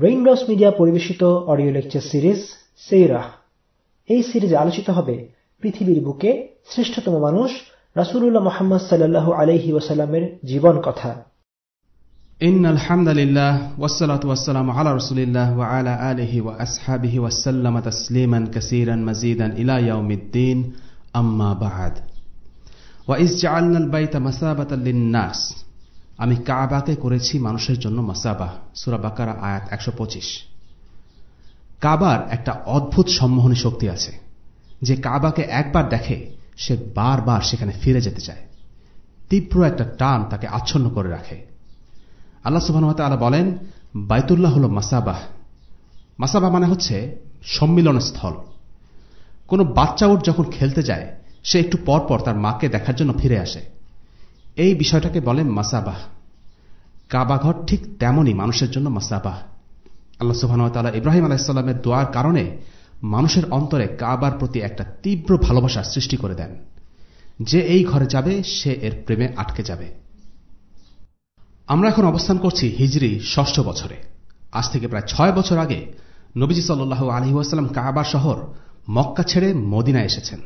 Raindrops media পরিবেশিত audio lecture series সেইরাহ এই সিরিজে আলোচিত হবে পৃথিবীর বুকে শ্রেষ্ঠতম মানুষ রাসূলুল্লাহ মুহাম্মদ সাল্লাল্লাহু আলাইহি ওয়াসাল্লামের জীবন কথা إن الحمد لله والصلاة والسلام على رسول الله وعلى آله وأصحابه وسلم تسليما كثيرا مزيدا إلى يوم الدين أما بعد وإذ جعلنا البيت مثابة للناس আমি কাবাকে করেছি মানুষের জন্য মাসাবাহ সুরা বাকারা, আয়াত একশো পঁচিশ। কাবার একটা অদ্ভুত সম্মোহনী শক্তি আছে, যে কাবাকে একবার দেখে সে বারবার সেখানে ফিরে যেতে চায়। তীব্র একটা টান তাকে আচ্ছন্ন করে রাখে। আল্লাহ সুবাহতালা বলেন, বাইতুল্লাহ হল মাসাবাহ মাসাবাহ মানে হচ্ছে সম্মিলন স্থল। কোনো বাচ্চা উঠ যখন খেলতে যায়, সে একটু পর পর তার মাকে দেখার জন্য ফিরে আসে। এই বিষয়টাকে বলে মাসাবাহ। কাবাঘর ঠিক তেমনই মানুষের জন্য মাসাবাহ। আল্লাহ সুবাহতালা ইব্রাহিম আলাহিসাল্লামের দোয়ার কারণে মানুষের অন্তরে কাবার প্রতি একটা তীব্র ভালোবাসার সৃষ্টি করে দেন। যে এই ঘরে যাবে, সে এর প্রেমে আটকে যাবে। আমরা এখন অবস্থান করছি হিজরি ষষ্ঠ বছরে। আজ থেকে প্রায় ছয় বছর আগে নবীজি সাল্লু আলহিউসালাম কাবা শহর মক্কা ছেড়ে মদিনায় এসেছেন।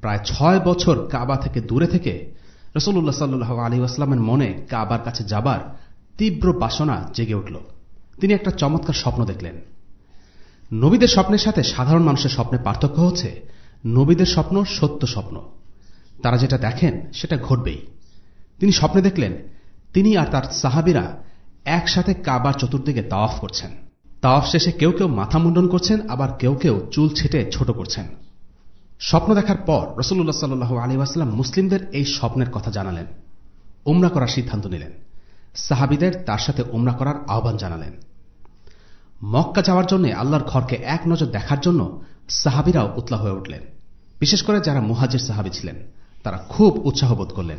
প্রায় ছয় বছর কাবা থেকে দূরে থেকে রসুল্লাহ সাল্লু আলী আসলামের মনে কাবার কাছে যাবার তীব্র বাসনা জেগে উঠল। তিনি একটা চমৎকার স্বপ্ন দেখলেন। নবীদের স্বপ্নের সাথে সাধারণ মানুষের স্বপ্নের পার্থক্য হচ্ছে, নবীদের স্বপ্ন সত্য স্বপ্ন। তারা যেটা দেখেন, সেটা ঘটবেই। তিনি স্বপ্নে দেখলেন, তিনি আর তার সাহাবিরা একসাথে কাবার চতুর্দিকে তাওয়াফ করছেন। তাওয়াফ শেষে কেউ কেউ মাথা মুন্ডন করছেন, আবার কেউ কেউ চুল ছেটে ছোট করছেন। স্বপ্ন দেখার পর রসুল্লাহ সাল্লু আলী আসলাম মুসলিমদের এই স্বপ্নের কথা জানালেন। উমরা করার সিদ্ধান্ত নিলেন। সাহাবিদের তার সাথে উমরা করার আহ্বান জানালেন। মক্কা যাওয়ার জন্য আল্লাহর ঘরকে এক নজর দেখার জন্য সাহাবিরাও উতলা হয়ে উঠলেন। বিশেষ করে যারা মুহাজির সাহাবি ছিলেন, তারা খুব উৎসাহ বোধ করলেন।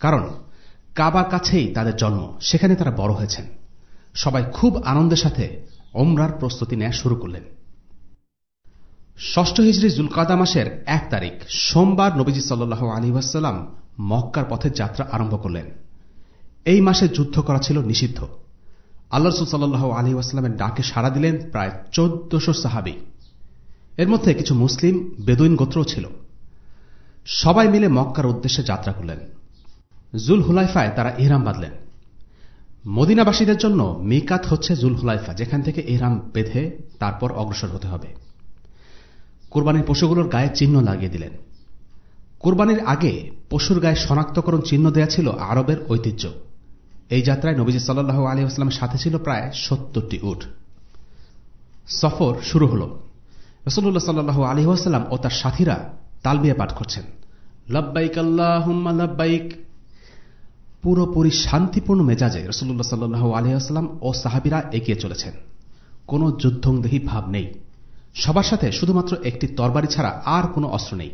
কারণ কাবার কাছেই তাদের জন্ম, সেখানে তারা বড় হয়েছেন। সবাই খুব আনন্দের সাথে ওমরার প্রস্তুতি নেওয়া শুরু করলেন। ষষ্ঠ হিজড়ি জুলকাদা মাসের এক তারিখ, সোমবার নবীজি সাল্লাহ আলী ওয়াসাল্লাম মক্কার পথে যাত্রা আরম্ভ করলেন। এই মাসে যুদ্ধ করা ছিল নিষিদ্ধ। আল্লাহ রসুল সাল্লাহ আলী ওয়াসাল্লামের ডাকে সাড়া দিলেন প্রায় চোদ্দশো সাহাবি। এর মধ্যে কিছু মুসলিম, বেদুইন গোত্রও ছিল। সবাই মিলে মক্কার উদ্দেশ্যে যাত্রা করলেন। জুল হুলাইফায় তারা ইহরাম বাঁধলেন। মদিনাবাসীদের জন্য মিকাত হচ্ছে জুল হুলাইফা যেখান থেকে ইহরাম বেঁধে তারপর অগ্রসর হতে হবে। কোরবানির পশুগুলোর গায়ে চিহ্ন লাগিয়ে দিলেন। কোরবানির আগে পশুর গায়ে শনাক্তকরণ চিহ্ন দেয়া ছিল আরবের ঐতিহ্য। এই যাত্রায় নবীজি সাল্লাহ আলী আসলামের সাথে ছিল প্রায় সত্তরটি উঠ সফর শুরু হল। রসুল্লাহ সাল্লাহ আলী আসাল্লাম ও তার সাথীরা তালবিয়া পাঠ করছেন। লব্বাইক আল্লাহ লব্বাইক। পুরোপুরি শান্তিপূর্ণ মেজাজে রসুল্লাহ সাল্লু আলিয়াস্লাম ও সাহাবিরা এগিয়ে চলেছেন। কোনো যুদ্ধংদেহী ভাব নেই। সবার সাথে শুধুমাত্র একটি তরবারি ছাড়া আর কোনো অস্ত্র নেই।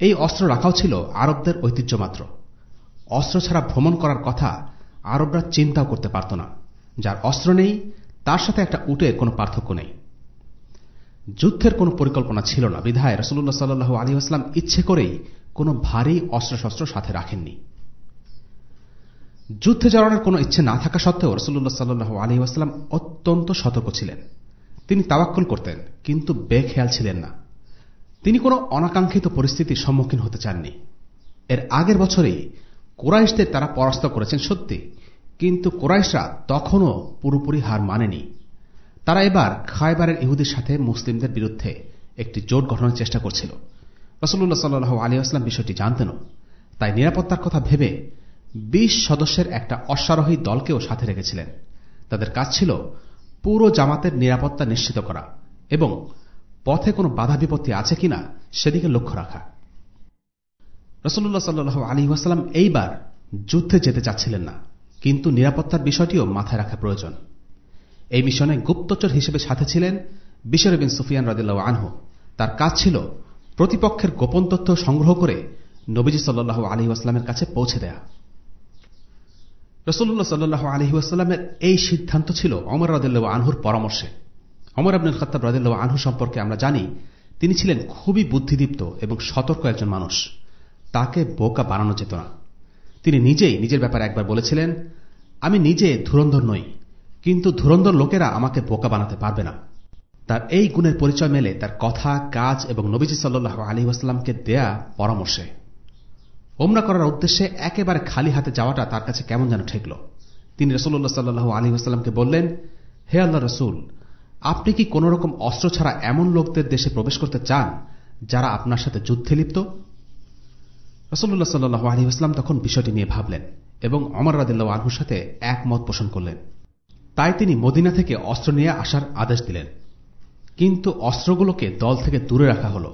এই অস্ত্র রাখাও ছিল আরবদের ঐতিহ্য মাত্র। অস্ত্র ছাড়া ভ্রমণ করার কথা আরবরা চিন্তাও করতে পারত না। যার অস্ত্র নেই, তার সাথে একটা উটের কোনো পার্থক্য নেই। যুদ্ধের কোনো পরিকল্পনা ছিল না। বিধায় রসুল্লাহ সাল্লু আলী আসলাম ইচ্ছে করেই কোনো ভারী অস্ত্রশস্ত্র সাথে রাখেননি। যুদ্ধে জড়ানোর কোনো ইচ্ছে না থাকা সত্ত্বেও রসুল্লাহ সাল্লু আলী আসলাম অত্যন্ত সতর্ক ছিলেন। তিনি তাওয়াক্কল করতেন, কিন্তু বেখেয়াল ছিলেন না। তিনি কোনো অনাকাঙ্ক্ষিত পরিস্থিতির সম্মুখীন হতে চাননি। এর আগের বছরেই কোরাইশদের তারা পরাস্ত করেছেন সত্যি, কিন্তু কোরাইশরা তখনও পুরোপুরি হার মানেনি। তারা এবার খায়বারের ইহুদের সাথে মুসলিমদের বিরুদ্ধে একটি জোট গঠনের চেষ্টা করছিল। রসুল্লাহ সাল্লু আলী আসলাম বিষয়টি জানতেন তাই নিরাপত্তার কথা ভেবে বিশ সদস্যের একটা অশ্বারোহী দলকেও সাথে রেখেছিলেন। তাদের কাজ ছিল পুরো জামাতের নিরাপত্তা নিশ্চিত করা এবং পথে কোনো বাধা বিপত্তি আছে কিনা সেদিকে লক্ষ্য রাখা। রসল্লাহ সাল্লু এইবার যুদ্ধে যেতে চাচ্ছিলেন না, কিন্তু নিরাপত্তার বিষয়টিও মাথায় রাখা প্রয়োজন। এই মিশনে গুপ্তচর হিসেবে সাথে ছিলেন বিশর বিন সুফিয়ান রদিল্লাহ আনহু। তার কাজ ছিল প্রতিপক্ষের গোপন তথ্য সংগ্রহ করে নবীজি সাল্লু আলী কাছে পৌঁছে দেয়া। রসুল্লাহ সাল্লাহ আলহি আসাল্লামের এই সিদ্ধান্ত ছিল অমর রদুল্লাহ আনহুর পরামর্শে। অমর আব্দুল খত্তাব রদুল্লাহ আনহু সম্পর্কে আমরা জানি, তিনি ছিলেন খুবই বুদ্ধিদীপ্ত এবং সতর্ক একজন মানুষ। তাকে বোকা বানানো যেত না। তিনি নিজেই নিজের ব্যাপারে একবার বলেছিলেন, আমি নিজে ধুরন্ধর নই, কিন্তু ধুরন্ধর লোকেরা আমাকে বোকা বানাতে পারবে না। তার এই গুণের পরিচয় মেলে তার কথা, কাজ এবং নবীজি আলী আসলামকে দেয়া পরামর্শে। ওমরা করার উদ্দেশ্যে একেবারে খালি হাতে যাওয়াটা তার কাছে কেমন যেন ঠেকল। তিনি রসুল্লাহ সাল্লু আলী আসলামকে বললেন, হে আল্লাহ রসুল, আপনি কি কোন রকম অস্ত্র ছাড়া এমন লোকদের দেশে প্রবেশ করতে চান যারা আপনার সাথে যুদ্ধে লিপ্ত? রসুল্লাহ সাল্লু আলী তখন বিষয়টি নিয়ে ভাবলেন এবং অমর রাদিল্লা আনহুর সাথে একমত পোষণ করলেন। তাই তিনি মদিনা থেকে অস্ত্র নিয়ে আসার আদেশ দিলেন। কিন্তু অস্ত্রগুলোকে দল থেকে দূরে রাখা হল।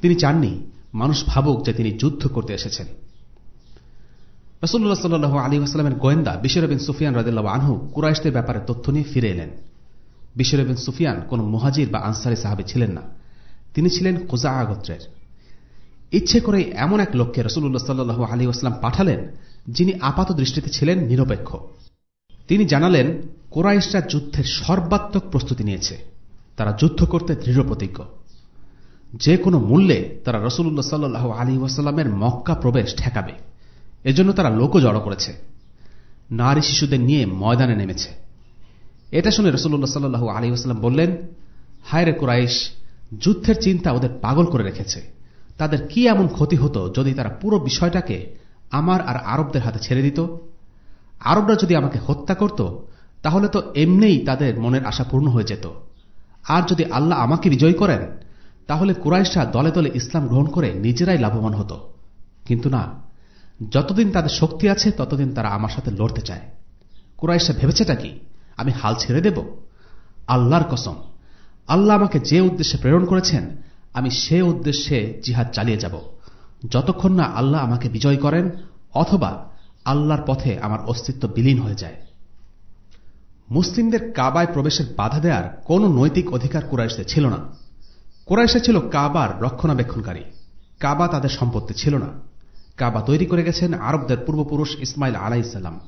তিনি চাননি মানুষ ভাবুক যে তিনি যুদ্ধ করতে এসেছেন। রসুল্লাহ সাল্লু আলী আসলামের গোয়েন্দা বিশর বিন সুফিয়ান রাদিল্লা আনহু কুরাইশদের ব্যাপারে তথ্য নিয়ে ফিরে এলেন। বিশর বিন সুফিয়ান কোন মুহাজির বা আনসারি সাহাবি ছিলেন না। তিনি ছিলেন কোজা আগত্রের ইচ্ছে করে এমন এক লোককে রসুল্লাহ সাল্লু আলী আসলাম পাঠালেন, যিনি আপাত দৃষ্টিতে ছিলেন নিরপেক্ষ। তিনি জানালেন, কোরাইশরা যুদ্ধের সর্বাত্মক প্রস্তুতি নিয়েছে। তারা যুদ্ধ করতে দৃঢ় প্রতিজ্ঞ যে কোনো মূল্যে তারা রসুল্লাহ সাল্লু আলী ওয়াসাল্লামের মক্কা প্রবেশ ঠেকাবে। এজন্য তারা লোকও জড়ো করেছে। নারী শিশুদের নিয়ে ময়দানে নেমেছে। এটা শুনে রসুল্লাহ সাল্লু আলী ওয়াসাল্লাম বললেন হায় রে কুরাইশ, যুদ্ধের চিন্তা ওদের পাগল করে রেখেছে। তাদের কি এমন ক্ষতি হতো যদি তারা পুরো বিষয়টাকে আমার আর আরবদের হাতে ছেড়ে দিত? আরবরা যদি আমাকে হত্যা করত, তাহলে তো এমনিই তাদের মনের আশা পূর্ণ হয়ে যেত। আর যদি আল্লাহ আমাকে বিজয় করেন তাহলে কুরাইশরা দলে দলে ইসলাম গ্রহণ করে নিজেরাই লাভবান হতো। কিন্তু না, যতদিন তাদের শক্তি আছে, ততদিন তারা আমার সাথে লড়তে চায়। কুরাইশরা ভেবেছেটা কি? আমি হাল ছেড়ে দেব? আল্লাহর কসম, আল্লাহ আমাকে যে উদ্দেশ্যে প্রেরণ করেছেন, আমি সে উদ্দেশ্যে জিহাদ চালিয়ে যাব। যতক্ষণ না আল্লাহ আমাকে বিজয় করেন, অথবা আল্লাহর পথে আমার অস্তিত্ব বিলীন হয়ে যায়। মুসলিমদের কাবায় প্রবেশের বাধা দেওয়ার কোন নৈতিক অধিকার কুরাইশদের ছিল না। কুরাইশা ছিল কাবার রক্ষণাবেক্ষণকারী। কাবা তাদের সম্পত্তি ছিল না। কাবা তৈরি করে গেছেন আরবদের পূর্বপুরুষ ইসমাইল আলাইসাল্লাম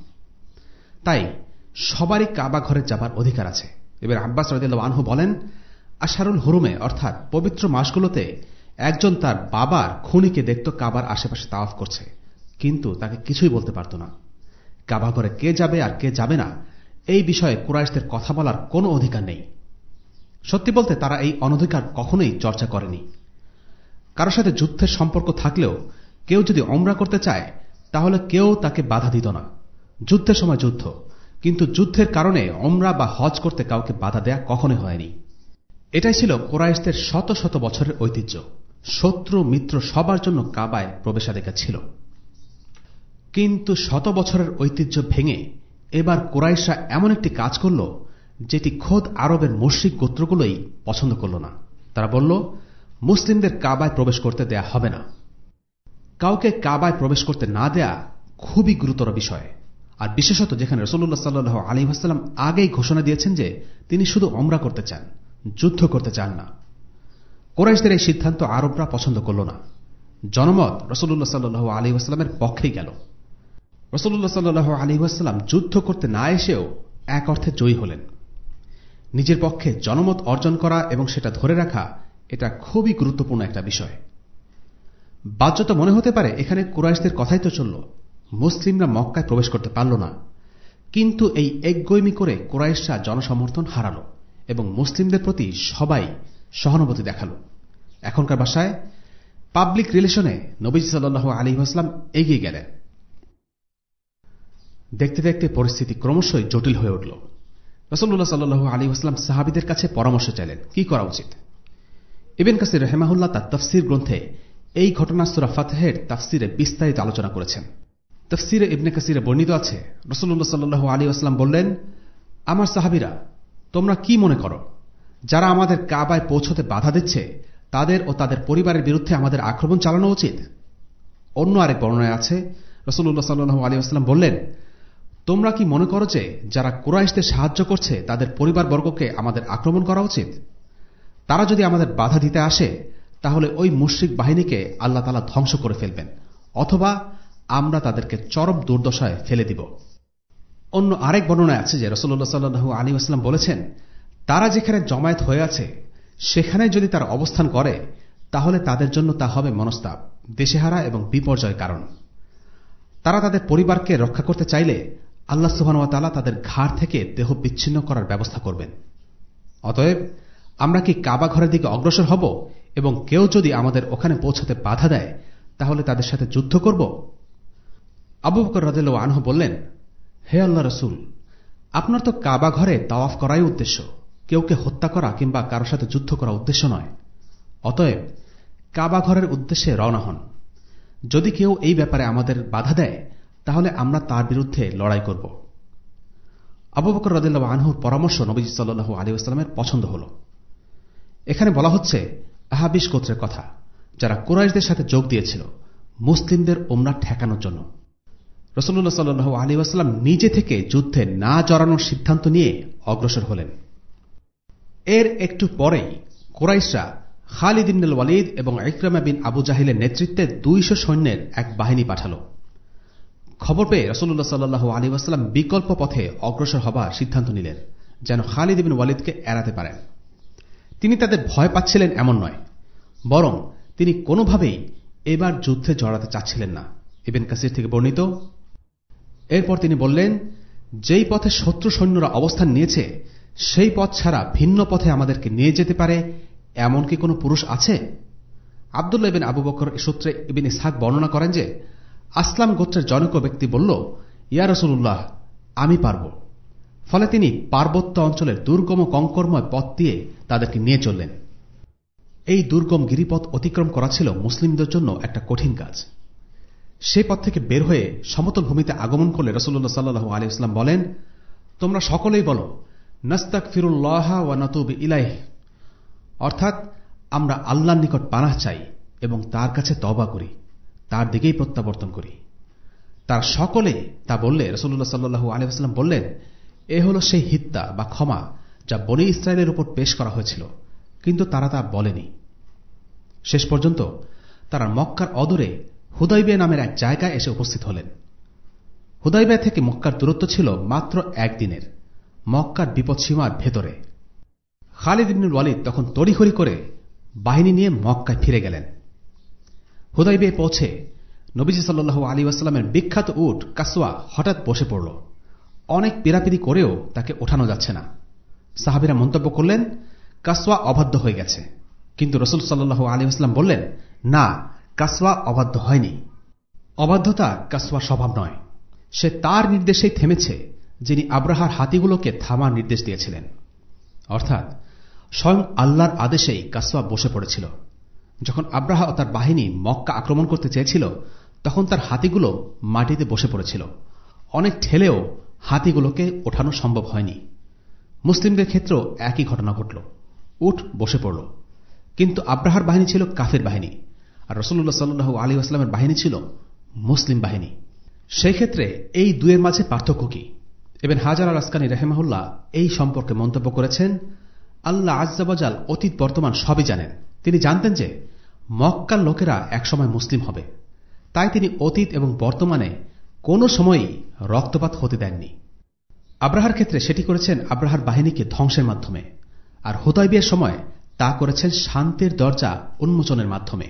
তাই সবারই কাবা ঘরে যাবার অধিকার আছে। এবার আব্বাস রদিল্লা আনহু বলেন, আশারুল হরুমে, অর্থাৎ পবিত্র মাসগুলোতে একজন তার বাবার খুনিকে দেখত কাবার আশেপাশে তাওয়াফ করছে। কিন্তু তাকে কিছুই বলতে পারত না। কাবা ঘরে কে যাবে আর কে যাবে না, এই বিষয়ে কুরাইশদের কথা বলার কোনো অধিকার নেই। সত্যি বলতে তারা এই অনধিকার কখনোই চর্চা করেনি। কারও সাথে যুদ্ধের সম্পর্ক থাকলেও কেউ যদি অমরা করতে চায়, তাহলে কেউ তাকে বাধা দিত না। যুদ্ধের সময় যুদ্ধ, কিন্তু যুদ্ধের কারণে অমরা বা হজ করতে কাউকে বাধা দেয়া কখনোই হয়নি। এটাই ছিল কোরাইশদের শত শত বছরের ঐতিহ্য। শত্রু, মিত্র সবার জন্য কাবায় প্রবেশাধিকার ছিল। কিন্তু শত বছরের ঐতিহ্য ভেঙে এবার কোরাইশরা এমন একটি কাজ করল যেটি খোদ আরবের মুশ্রিক গোত্রগুলোই পছন্দ করল না। তারা বলল, মুসলিমদের কাবায় প্রবেশ করতে দেয়া হবে না। কাউকে কাবায় প্রবেশ করতে না দেয়া খুবই গুরুতর বিষয়। আর বিশেষত যেখানে রসুল্লাহ সাল্লু আলী আসাল্লাম আগেই ঘোষণা দিয়েছেন যে তিনি শুধু অমরা করতে চান, যুদ্ধ করতে চান না। কোরাইশদের এই সিদ্ধান্ত আরবরা পছন্দ করল না। জনমত রসুল্লাহ সাল্লু আলী আসলামের পক্ষেই গেল। রসুল্লাহ সাল্লু আলী আসসালাম যুদ্ধ করতে না এসেও এক অর্থে জয়ী হলেন। নিজের পক্ষে জনমত অর্জন করা এবং সেটা ধরে রাখা, এটা খুবই গুরুত্বপূর্ণ একটা বিষয়। বাহ্যত মনে হতে পারে, এখানে কুরাইশদের কথাই তো চলল, মুসলিমরা মক্কায় প্রবেশ করতে পারল না। কিন্তু এই একগৈমি করে কুরাইশরা জনসমর্থন হারাল এবং মুসলিমদের প্রতি সবাই সহানুভূতি দেখাল। এখনকার বাসায় পাবলিক রিলেশনে নবীজ সাল্লু আলী আসলাম এগিয়ে গেলেন। দেখতে দেখতে পরিস্থিতি ক্রমশই জটিল হয়ে উঠল। রসল্লাহ সাল্লু আলী আসলাম সাহাবিদের কাছে পরামর্শ চাইলেন, কি করা উচিত? ইবেন কাসির রেহমাহুল্লাহ তার তফসির গ্রন্থে এই ঘটনা সুরা ফাতহের তাফসিরে বিস্তারিত আলোচনা করেছেন। তফসিরে ইবনে কাসিরে বর্ণিত আছে রসুল্লাহ সাল্লু আলী আসলাম বললেন, আমার সাহাবিরা, তোমরা কি মনে করো, যারা আমাদের কাবায় পৌঁছতে বাধা দিচ্ছে, তাদের ও তাদের পরিবারের বিরুদ্ধে আমাদের আক্রমণ চালানো উচিত? অন্য আরেক বর্ণনায় আছে রসুল্লাহ সাল্লু আলী আসলাম বললেন তোমরা কি মনে করো যে যারা কুরাইশদের সাহায্য করছে, তাদের পরিবারবর্গকে আমাদের আক্রমণ করা উচিত? তারা যদি আমাদের বাধা দিতে আসে, তাহলে ওই মুশ্রিক বাহিনীকে আল্লাহ তালা ধ্বংস করে ফেলবেন, অথবা আমরা তাদেরকে চরম দুর্দশায় ফেলে দিব। অন্য আরেক বর্ণনায় আছে যে রসল্লাহ সাল্লু আলী আসলাম বলেছেন, তারা যেখানে জমায়েত হয়ে আছে, সেখানে যদি তারা অবস্থান করে, তাহলে তাদের জন্য তা হবে মনস্তাপ, দেশেহারা এবং বিপর্যয় কারণ। তারা তাদের পরিবারকে রক্ষা করতে চাইলে আল্লাহ সুবাহতালা তাদের ঘাড় থেকে দেহ বিচ্ছিন্ন করার ব্যবস্থা করবেন। অতএব, আমরা কি কাবা ঘরের দিকে অগ্রসর হব এবং কেউ যদি আমাদের ওখানে পৌঁছাতে বাধা দেয়, তাহলে তাদের সাথে যুদ্ধ করব? আবু বকর রাজেল আনহু বললেন, হে আল্লাহ রসুল, আপনার তো কাবা ঘরে তাওয়াফ করাই উদ্দেশ্য। কেউকে হত্যা করা কিংবা কারোর সাথে যুদ্ধ করা উদ্দেশ্য নয়। অতএব, কাবা ঘরের উদ্দেশ্যে রওনা হন। যদি কেউ এই ব্যাপারে আমাদের বাধা দেয় তাহলে আমরা তার বিরুদ্ধে লড়াই করব। আবু বকর রদুল্লাহ আনহুর পরামর্শ নবীজ সাল্লু আলী আসলামের পছন্দ হল। এখানে বলা হচ্ছে, আহাবিশ গোত্রের কথা, যারা কোরাইশদের সাথে যোগ দিয়েছিল, মুসলিমদের ওমরা ঠেকানোর জন্য। রসুল্লাহ সাল্লু আলী নিজে থেকে যুদ্ধে না জড়ানোর সিদ্ধান্ত নিয়ে অগ্রসর হলেন। এর একটু পরেই কোরাইশরা খালিদ ওয়ালিদ এবং ইকরামা বিন আবু জাহিলের নেতৃত্বে দুইশো সৈন্যের এক বাহিনী পাঠাল। খবর পেয়ে রসুল্লাহ সাল্লু আলী আসলাম বিকল্প পথে অগ্রসর হবার সিদ্ধান্ত নিলেন, যেন খালিদ ইবিন ওয়ালিদকে এড়াতে পারেন। তিনি তাদের ভয় পাচ্ছিলেন এমন নয়, বরং তিনি কোনোভাবেই এবার যুদ্ধে জড়াতে চাচ্ছিলেন না। ইবেন কাসির থেকে বর্ণিত, এরপর তিনি বললেন, যেই পথে শত্রু সৈন্যরা অবস্থান নিয়েছে, সেই পথ ছাড়া ভিন্ন পথে আমাদেরকে নিয়ে যেতে পারে এমন কি কোনো পুরুষ আছে? আবদুল্লাহ ইবিন আবু বকর সূত্রে ইবিন ইসহাক বর্ণনা করেন যে আসলাম গোত্রের জনক ব্যক্তি বলল, ইয়া রসুল্লাহ আমি পারব। ফলে তিনি পার্বত্য অঞ্চলের দুর্গম কঙ্কর্ময় পথ দিয়ে তাদেরকে নিয়ে চললেন। এই দুর্গম গিরিপথ অতিক্রম করা ছিল মুসলিমদের জন্য একটা কঠিন কাজ। সেই পথ থেকে বের হয়ে সমতল ভূমিতে আগমন করলে রসুল্লাহ সাল্লু আলী ইসলাম বলেন, তোমরা সকলেই বলো নস্তাক ফিরুল্লাহ ওয়া নতুব ইলাইহ। অর্থাৎ, আমরা আল্লাহর নিকট পানাহ চাই এবং তার কাছে তবা করি। তার দিকেই প্রত্যাবর্তন করি। তার সকলে তা বললে রসুল্লাহ সাল্লু আলিয়াস্লাম বললেন, এ হল সেই হিত্তা বা ক্ষমা যা বনি ইসরায়েলের উপর পেশ করা হয়েছিল, কিন্তু তারা তা বলেনি। শেষ পর্যন্ত তারা মক্কার অদূরে হুদয়বে নামের এক জায়গায় এসে উপস্থিত হলেন। হুদয়বে থেকে মক্কার দূরত্ব ছিল মাত্র একদিনের, মক্কার বিপদসীমার ভেতরে। খালিদ ইবনুল ওয়ালিদ তখন তড়িঘড়ি করে বাহিনী নিয়ে মক্কায় ফিরে গেলেন। হুদাইবে পৌঁছে নবীজি সাল্লু আলী আসলামের বিখ্যাত উট কাসোয়া হঠাৎ বসে পড়ল। অনেক পিরাপিরি করেও তাকে ওঠানো যাচ্ছে না। সাহাবিরা মন্তব্য করলেন কাসোয়া অবাধ্য হয়ে গেছে। কিন্তু রসুল সাল্লু আলী আসলাম বললেন, না কাসোয়া অবাধ্য হয়নি। অবাধ্যতা কাসোয়ার স্বভাব নয়। সে তার নির্দেশেই থেমেছে, যিনি আব্রাহার হাতিগুলোকে থামার নির্দেশ দিয়েছিলেন। অর্থাৎ, স্বয়ং আল্লাহর আদেশেই কাসোয়া বসে পড়েছিল। যখন আব্রাহা ও তার বাহিনী মক্কা আক্রমণ করতে চেয়েছিল, তখন তার হাতিগুলো মাটিতে বসে পড়েছিল। অনেক ঠেলেও হাতিগুলোকে ওঠানো সম্ভব হয়নি। মুসলিমদের ক্ষেত্রেও একই ঘটনা ঘটল। উঠ বসে পড়ল। কিন্তু আব্রাহার বাহিনী ছিল কাফের বাহিনী, আর রসুল্লাহ সাল্লু আলী আসলামের বাহিনী ছিল মুসলিম বাহিনী। সেই ক্ষেত্রে এই দুয়ের মাঝে পার্থক্য কি? এবং হাজার আল আসকানী রেহেমাহুল্লাহ এই সম্পর্কে মন্তব্য করেছেন, আল্লাহ আজ্জাবাজাল অতীত বর্তমান সবই জানেন। তিনি জানতেন যে মক্কার লোকেরা একসময় মুসলিম হবে। তাই তিনি অতীত এবং বর্তমানে কোনো সময়ই রক্তপাত হতে দেননি। আব্রাহার ক্ষেত্রে সেটি করেছেন আব্রাহার বাহিনীকে ধ্বংসের মাধ্যমে, আর হুদাইবিয়ার সময় তা করেছেন শান্তির দরজা উন্মোচনের মাধ্যমে।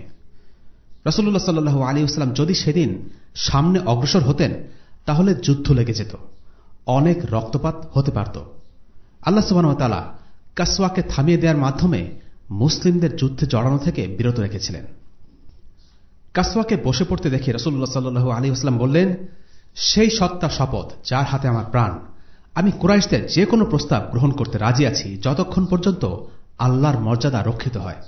রসল্লাহ সাল্লু আলী আসলাম যদি সেদিন সামনে অগ্রসর হতেন, তাহলে যুদ্ধ লেগে যেত, অনেক রক্তপাত হতে পারত। আল্লাহ সুবাহতালা কাসওয়াকে থামিয়ে দেওয়ার মাধ্যমে মুসলিমদের যুদ্ধে জড়ানো থেকে বিরত রেখেছিলেন। কাসওয়াকে বসে পড়তে দেখে রসুল্লাহ সাল্লু আলী আসলাম বললেন, সেই সত্তা শপথ, যার হাতে আমার প্রাণ, আমি কুরাইশদের যে কোনো প্রস্তাব গ্রহণ করতে রাজি আছি, যতক্ষণ পর্যন্ত আল্লাহর মর্যাদা রক্ষিত হয়।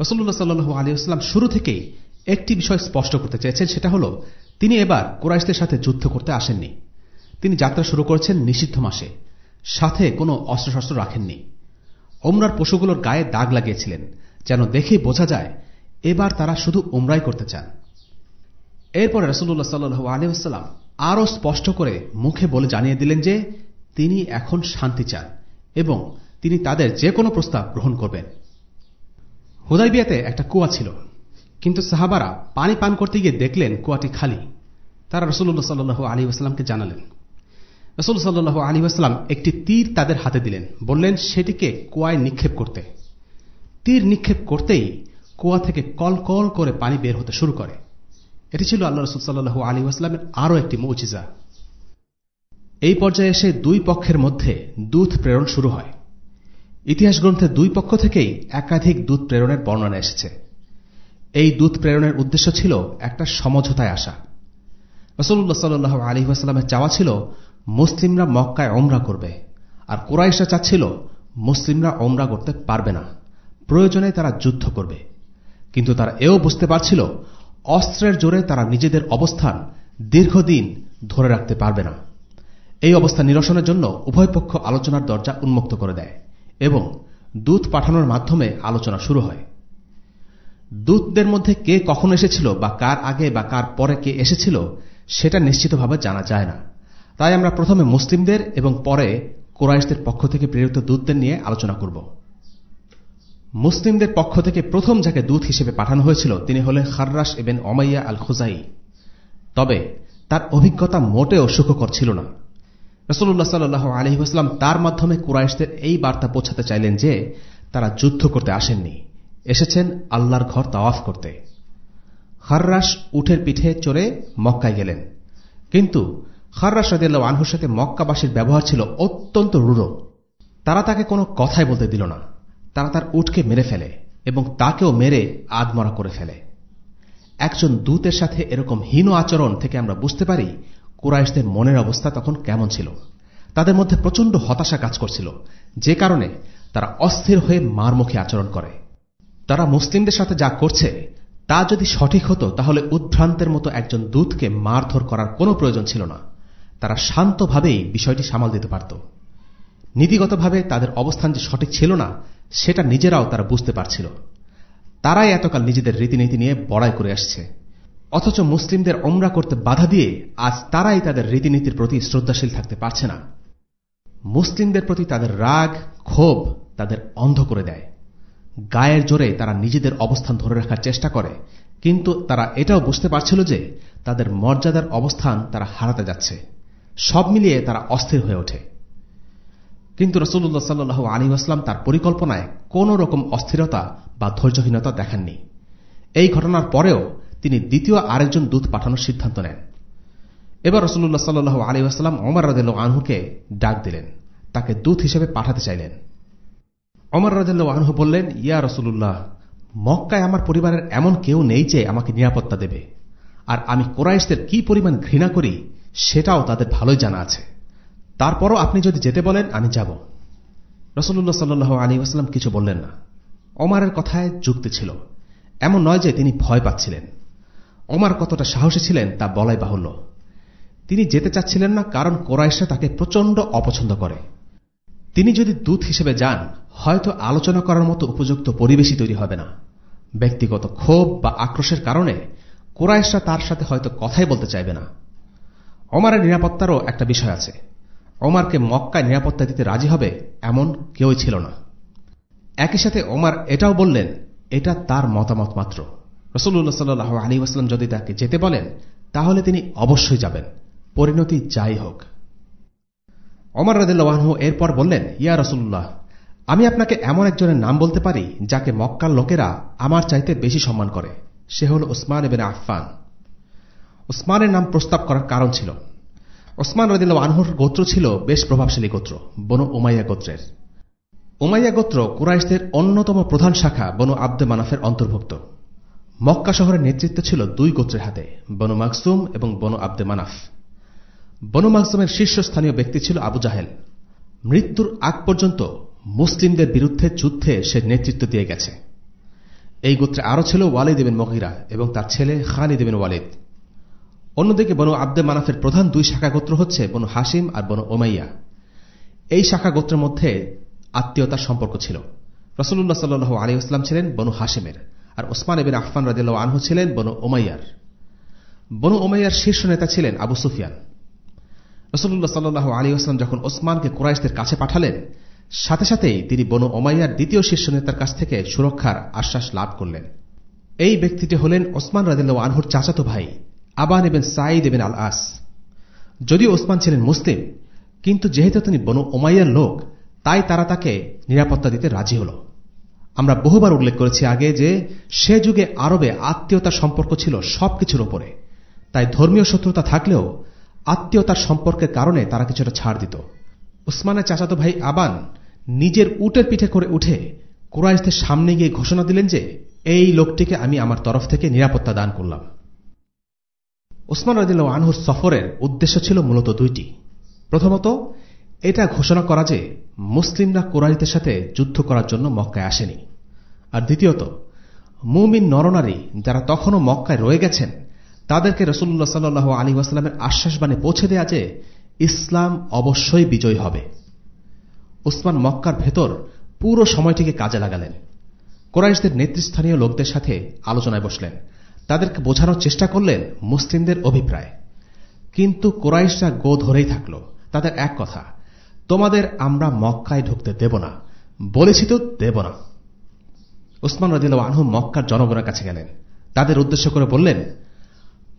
রসুল্লাহ সাল্লু আলী আসলাম শুরু থেকেই একটি বিষয় স্পষ্ট করতে চেয়েছেন, সেটা হল, তিনি এবার কুরাইশদের সাথে যুদ্ধ করতে আসেননি। তিনি যাত্রা শুরু করেছেন নিষিদ্ধ মাসে, সাথে কোনো অস্ত্রশস্ত্র রাখেননি। ওমরার পশুগুলোর গায়ে দাগ লাগিয়েছিলেন, যেন দেখে বোঝা যায় এবার তারা শুধু উমরাই করতে চান। এরপরে রসুল্লাহ সাল্লু আলিউসাল্লাম আরও স্পষ্ট করে মুখে বলে জানিয়ে দিলেন যে, তিনি এখন শান্তি চান এবং তিনি তাদের যে কোনো প্রস্তাব গ্রহণ করবেন। হুদাইবিয়াতে একটা কুয়া ছিল, কিন্তু সাহাবারা পানি পান করতে গিয়ে দেখলেন কুয়াটি খালি। তারা রসুল্লাহ সাল্লু আলী আসলামকে জানালেন রসুল সাল্লু আলী আসলাম একটি তীর তাদের হাতে দিলেন। বললেন, সেটিকে কুয়ায় নিক্ষেপ করতে। তীর নিক্ষেপ করতেই কুয়া থেকে কল কল করে পানি বের হতে শুরু করে। এটি ছিল আল্লাহ রসুল সাল্লু আলী আসলামের আরও একটি মৌজিজা। এই পর্যায়ে এসে দুই পক্ষের মধ্যে দুধ প্রেরণ শুরু হয়। ইতিহাস গ্রন্থে দুই পক্ষ থেকেই একাধিক দুধ প্রেরণের বর্ণনা এসেছে। এই দুধ প্রেরণের উদ্দেশ্য ছিল একটা সমঝোতায় আসা। রসুল্লাহ সাল্লাহ আলী আসালামের চাওয়া ছিল মুসলিমরা মক্কায় অমরা করবে। আর কোরাইশরা চাচ্ছিল, মুসলিমরা অমরা করতে পারবে না। প্রয়োজনে তারা যুদ্ধ করবে। কিন্তু তারা এও বুঝতে পারছিল, অস্ত্রের জোরে তারা নিজেদের অবস্থান দীর্ঘদিন ধরে রাখতে পারবে না। এই অবস্থা নিরসনের জন্য উভয় পক্ষ আলোচনার দরজা উন্মুক্ত করে দেয় এবং দূত পাঠানোর মাধ্যমে আলোচনা শুরু হয়। দূতদের মধ্যে কে কখন এসেছিল বা কার আগে বা কার পরে কে এসেছিল, সেটা নিশ্চিতভাবে জানা যায় না। তাই আমরা প্রথমে মুসলিমদের এবং পরে কোরাইশদের পক্ষ থেকে প্রেরিত দূতদের নিয়ে আলোচনা করব। মুসলিমদের পক্ষ থেকে প্রথম যাকে দূত হিসেবে পাঠানো হয়েছিল, তিনি হলেন খার্রাস এবেন অমাইয়া আল খুজাই তবে তার অভিজ্ঞতা মোটেও সুখকর ছিল না। রসুল্লাহ সাল্লাহ আলহিহাস্লাম তার মাধ্যমে কুরাইশদের এই বার্তা পৌঁছাতে চাইলেন যে, তারা যুদ্ধ করতে আসেননি, এসেছেন আল্লাহর ঘর তাওয়াফ করতে। খার্রাস উঠের পিঠে চড়ে মক্কায় গেলেন। কিন্তু খার্রাস রাজিয়াল্লাহ আনহুর সাথে মক্কাবাসীর ব্যবহার ছিল অত্যন্ত রূঢ়। তারা তাকে কোনো কথাই বলতে দিল না। তারা তার উঠকে মেরে ফেলে এবং তাকেও মেরে আদমরা করে ফেলে। একজন দূতের সাথে এরকম হীন আচরণ থেকে আমরা বুঝতে পারি কুরাইশদের মনের অবস্থা তখন কেমন ছিল। তাদের মধ্যে প্রচণ্ড হতাশা কাজ করছিল, যে কারণে তারা অস্থির হয়ে মারমুখী আচরণ করে। তারা মুসলিমদের সাথে যা করছে, তা যদি সঠিক হতো, তাহলে উদ্ভ্রান্তের মতো একজন দূতকে মারধর করার কোনো প্রয়োজন ছিল না। তারা শান্তভাবেই বিষয়টি সামাল দিতে পারত। নীতিগতভাবে তাদের অবস্থান যে সঠিক ছিল না, সেটা নিজেরাও তারা বুঝতে পারছিল। তারাই এতকাল নিজেদের রীতিনীতি নিয়ে বড়াই করে আসছে। অথচ মুসলিমদের অমরা করতে বাধা দিয়ে আজ তারাই তাদের রীতিনীতির প্রতি শ্রদ্ধাশীল থাকতে পারছে না। মুসলিমদের প্রতি তাদের রাগ, ক্ষোভ তাদের অন্ধ করে দেয়। গায়ের জোরে তারা নিজেদের অবস্থান ধরে রাখার চেষ্টা করে, কিন্তু তারা এটাও বুঝতে পারছিল যে তাদের মর্যাদার অবস্থান তারা হারাতে যাচ্ছে। সব মিলিয়ে তারা অস্থির হয়ে ওঠে। কিন্তু রসুল্লাহ সাল্লু আলী আসলাম তার পরিকল্পনায় কোন রকম অস্থিরতা বা ধৈর্যহীনতা দেখাননি। এই ঘটনার পরেও তিনি দ্বিতীয় আরেকজন দূত পাঠানোর সিদ্ধান্ত নেন। এবার রসুল্লাহ সাল্লু আলী আসলাম অমর রাদেল আনহুকে ডাক দিলেন। তাকে দূত হিসেবে পাঠাতে চাইলেন। অমর রাদেল আনহু বললেন, ইয়া রসুল্লাহ মক্কায় আমার পরিবারের এমন কেউ নেই যে আমাকে নিরাপত্তা দেবে। আর আমি কোরাইশদের কি পরিমাণ ঘৃণা করি সেটাও তাদের ভালোই জানা আছে। তারপরও আপনি যদি যেতে বলেন, আমি যাব। রসুল্লাহ সাল্লু আলী আসলাম কিছু বললেন না। অমারের কথায় যুক্তি ছিল। এমন নয় যে তিনি ভয় পাচ্ছিলেন। অমার কতটা সাহসী ছিলেন তা বলাই বাহুল্য। তিনি যেতে চাচ্ছিলেন না কারণ কোরাইশরা তাকে প্রচণ্ড অপছন্দ করে। তিনি যদি দূত হিসেবে যান, হয়তো আলোচনা করার মতো উপযুক্ত পরিবেশই তৈরি হবে না। ব্যক্তিগত ক্ষোভ বা আক্রোশের কারণে কোরাইশরা তার সাথে হয়তো কথাই বলতে চাইবে না। অমারের নিরাপত্তারও একটা বিষয় আছে। ওমারকে মক্কায় নিরাপত্তা দিতে রাজি হবে এমন কেউই ছিল না। একই সাথে ওমার এটাও বললেন, এটা তার মতামত মাত্র। রসুল্লাহ সাল্লাহ আলী আসলাম যদি তাকে যেতে বলেন, তাহলে তিনি অবশ্যই যাবেন। পরিণতি যাই হোক। অমর রদুল্লাহু এরপর বললেন, ইয়া রসুল্লাহ আমি আপনাকে এমন একজনের নাম বলতে পারি যাকে মক্কার লোকেরা আমার চাইতে বেশি সম্মান করে। সে হল ওসমান এবেন আফফান। ওসমানের নাম প্রস্তাব করার কারণ ছিল। ওসমান রদিল্লা আনহুর গোত্র ছিল বেশ প্রভাবশালী গোত্র, বনু উমাইয়া গোত্রের। উমাইয়া গোত্র কুরাইশদের অন্যতম প্রধান শাখা বনু আব্দে মানাফের অন্তর্ভুক্ত। মক্কা শহরের নেতৃত্ব ছিল দুই গোত্রের হাতে, বনু মাকসুম এবং বনু আব্দে মানাফ। বনু মাকসুমের শীর্ষস্থানীয় ব্যক্তি ছিল আবু জাহেল। মৃত্যুর আগ পর্যন্ত মুসলিমদের বিরুদ্ধে যুদ্ধে সে নেতৃত্ব দিয়ে গেছে। এই গোত্রে আরও ছিল ওয়ালিদ দেবেন মহিরা এবং তার ছেলে খালিদ দেবেন ওয়ালিদ। অন্যদিকে বনু আব্দে মানাফের প্রধান দুই শাখা গোত্র হচ্ছে বনু হাসিম আর বনু ওমাইয়া এই শাখা গোত্রের মধ্যে আত্মীয়তার সম্পর্ক ছিল। রসুল্লাহ সাল্লু আলিউসলাম ছিলেন বনু হাসিমের আর ওসমান এবিন আহফান রাজিল্লা আনহু ছিলেন বনু ওমাইয়ার বনু ওমাইয়ার শীর্ষ নেতা ছিলেন আবু সুফিয়ান। রসুল্লাহ সাল্লু আলী আসলাম যখন ওসমানকে কুরাইশদের কাছে পাঠালেন, সাথে সাথেই তিনি বনু ওমাইয়ার দ্বিতীয় শীর্ষ নেতার কাছ থেকে সুরক্ষার আশ্বাস লাভ করলেন। এই ব্যক্তিটি হলেন ওসমান রাদিল্লা আনহুর চাচাতো ভাই। আবান এবেন সাইদ এবেন আল আস যদিও ওসমান ছিলেন মুসলিম, কিন্তু যেহেতু তিনি বনু ওমাইয়ার লোক, তাই তারা তাকে নিরাপত্তা দিতে রাজি হল। আমরা বহুবার উল্লেখ করেছি আগে যে সে যুগে আরবে আত্মীয়তার সম্পর্ক ছিল সবকিছুর ওপরে তাই ধর্মীয় শত্রুতা থাকলেও আত্মীয়তার সম্পর্কের কারণে তারা কিছুটা ছাড় দিত। উসমানের চাচাতো ভাই আবান নিজের উটের পিঠে করে উঠে কুরাইশদের সামনে গিয়ে ঘোষণা দিলেন যে, এই লোকটিকে আমি আমার তরফ থেকে নিরাপত্তা দান করলাম। ওসমান রাজিল আনহুর সফরের উদ্দেশ্য ছিল মূলত দুইটি। প্রথমত, এটা ঘোষণা করা যে মুসলিমরা কোরাইশদের সাথে যুদ্ধ করার জন্য মক্কায় আসেনি। আর দ্বিতীয়ত, মুমিন নরনারী যারা তখনও মক্কায় রয়ে গেছেন, তাদেরকে রসুল্লাহ সাল্লু আলী ওয়াস্লামের আশ্বাসবাণী পৌঁছে দেয়া যে ইসলাম অবশ্যই বিজয়ী হবে। উসমান মক্কার ভেতর পুরো সময়টিকে কাজে লাগালেন। কোরাইশদের নেতৃস্থানীয় লোকদের সাথে আলোচনায় বসলেন। তাদেরকে বোঝানোর চেষ্টা করলেন মুসলিমদের অভিপ্রায়। কিন্তু কোরাইশরা গো ধরেই থাকল। তাদের এক কথা, তোমাদের আমরা মক্কায় ঢুকতে দেব না। বলেছি তো দেব না। উসমান রদিল আনহু মক্কার জনগণের কাছে গেলেন। তাদের উদ্দেশ্য করে বললেন,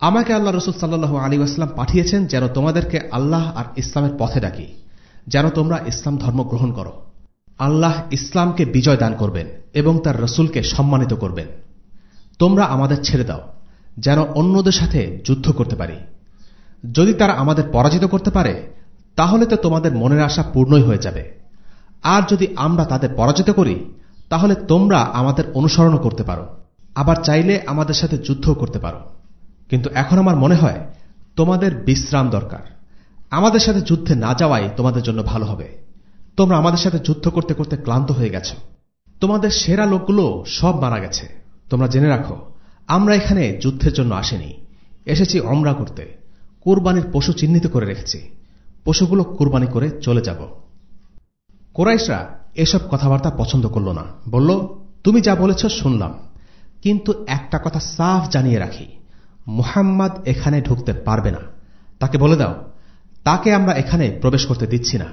আমাকে আল্লাহ রসুল সাল্লু আলী আসলাম পাঠিয়েছেন যেন তোমাদেরকে আল্লাহ আর ইসলামের পথে ডাকি, যেন তোমরা ইসলাম ধর্ম গ্রহণ করো। আল্লাহ ইসলামকে বিজয় দান করবেন এবং তার রসুলকে সম্মানিত করবেন। তোমরা আমাদের ছেড়ে দাও, যেন অন্যদের সাথে যুদ্ধ করতে পারি। যদি তারা আমাদের পরাজিত করতে পারে, তাহলে তো তোমাদের মনের আশা পূর্ণই হয়ে যাবে। আর যদি আমরা তাদের পরাজিত করি, তাহলে তোমরা আমাদের অনুসরণ করতে পারো, আবার চাইলে আমাদের সাথে যুদ্ধও করতে পারো। কিন্তু এখন আমার মনে হয়, তোমাদের বিশ্রাম দরকার। আমাদের সাথে যুদ্ধে না যাওয়াই তোমাদের জন্য ভালো হবে। তোমরা আমাদের সাথে যুদ্ধ করতে করতে ক্লান্ত হয়ে গেছ। তোমাদের সেরা লোকগুলো সব মারা গেছে। তোমরা জেনে রাখো, আমরা এখানে যুদ্ধের জন্য আসেনি। এসেছি অমরা করতে। কোরবানির পশু চিহ্নিত করে রেখেছি। পশুগুলো কোরবানি করে চলে যাব। কোরাইশরা এসব কথাবার্তা পছন্দ করল না। বলল, তুমি যা বলেছ শুনলাম। কিন্তু একটা কথা সাফ জানিয়ে রাখি। মুহাম্মদ এখানে ঢুকতে পারবে না। তাকে বলে দাও, তাকে আমরা এখানে প্রবেশ করতে দিচ্ছি না।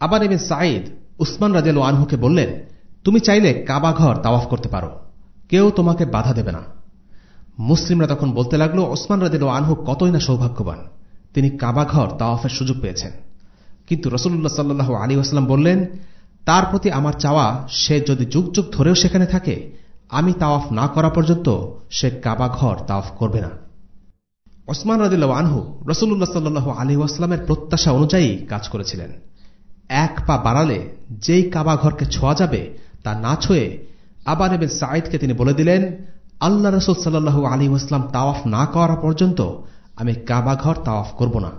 আবার এবেন সাঈদ উসমান রাজেল আনহুকে বললেন, তুমি চাইলে কাবা ঘর তাওয়াফ করতে পারো। কেউ তোমাকে বাধা দেবে না। মুসলিমরা তখন বলতে লাগল, ওসমান রাজেল আনহু কতই না সৌভাগ্যবান। তিনি কাবাঘর তাওয়াফের সুযোগ পেয়েছেন। কিন্তু রসুল্লাহ সাল্লু আলী আসলাম বললেন, তার প্রতি আমার চাওয়া, সে যদি যুগ যুগ ধরেও সেখানে থাকে, আমি তাওয়াফ না করা পর্যন্ত সে কাবা ঘর তাওয়াফ করবে না। ওসমান রাদিল্লা আনহু রসুল্লাহ সাল্লু আলী আসলামের প্রত্যাশা অনুযায়ী কাজ করেছিলেন। এক পা বাড়ালে যেই কাবা ঘরকে ছোঁয়া যাবে, তা না ছুঁয়ে আবার এবেন সাঈদকে তিনি বলে দিলেন, আল্লাহ রসুল সাল্লু আলী আসলাম তাওয়াফ না করা পর্যন্ত আমি কাবা ঘর তাওয়াফ করব না।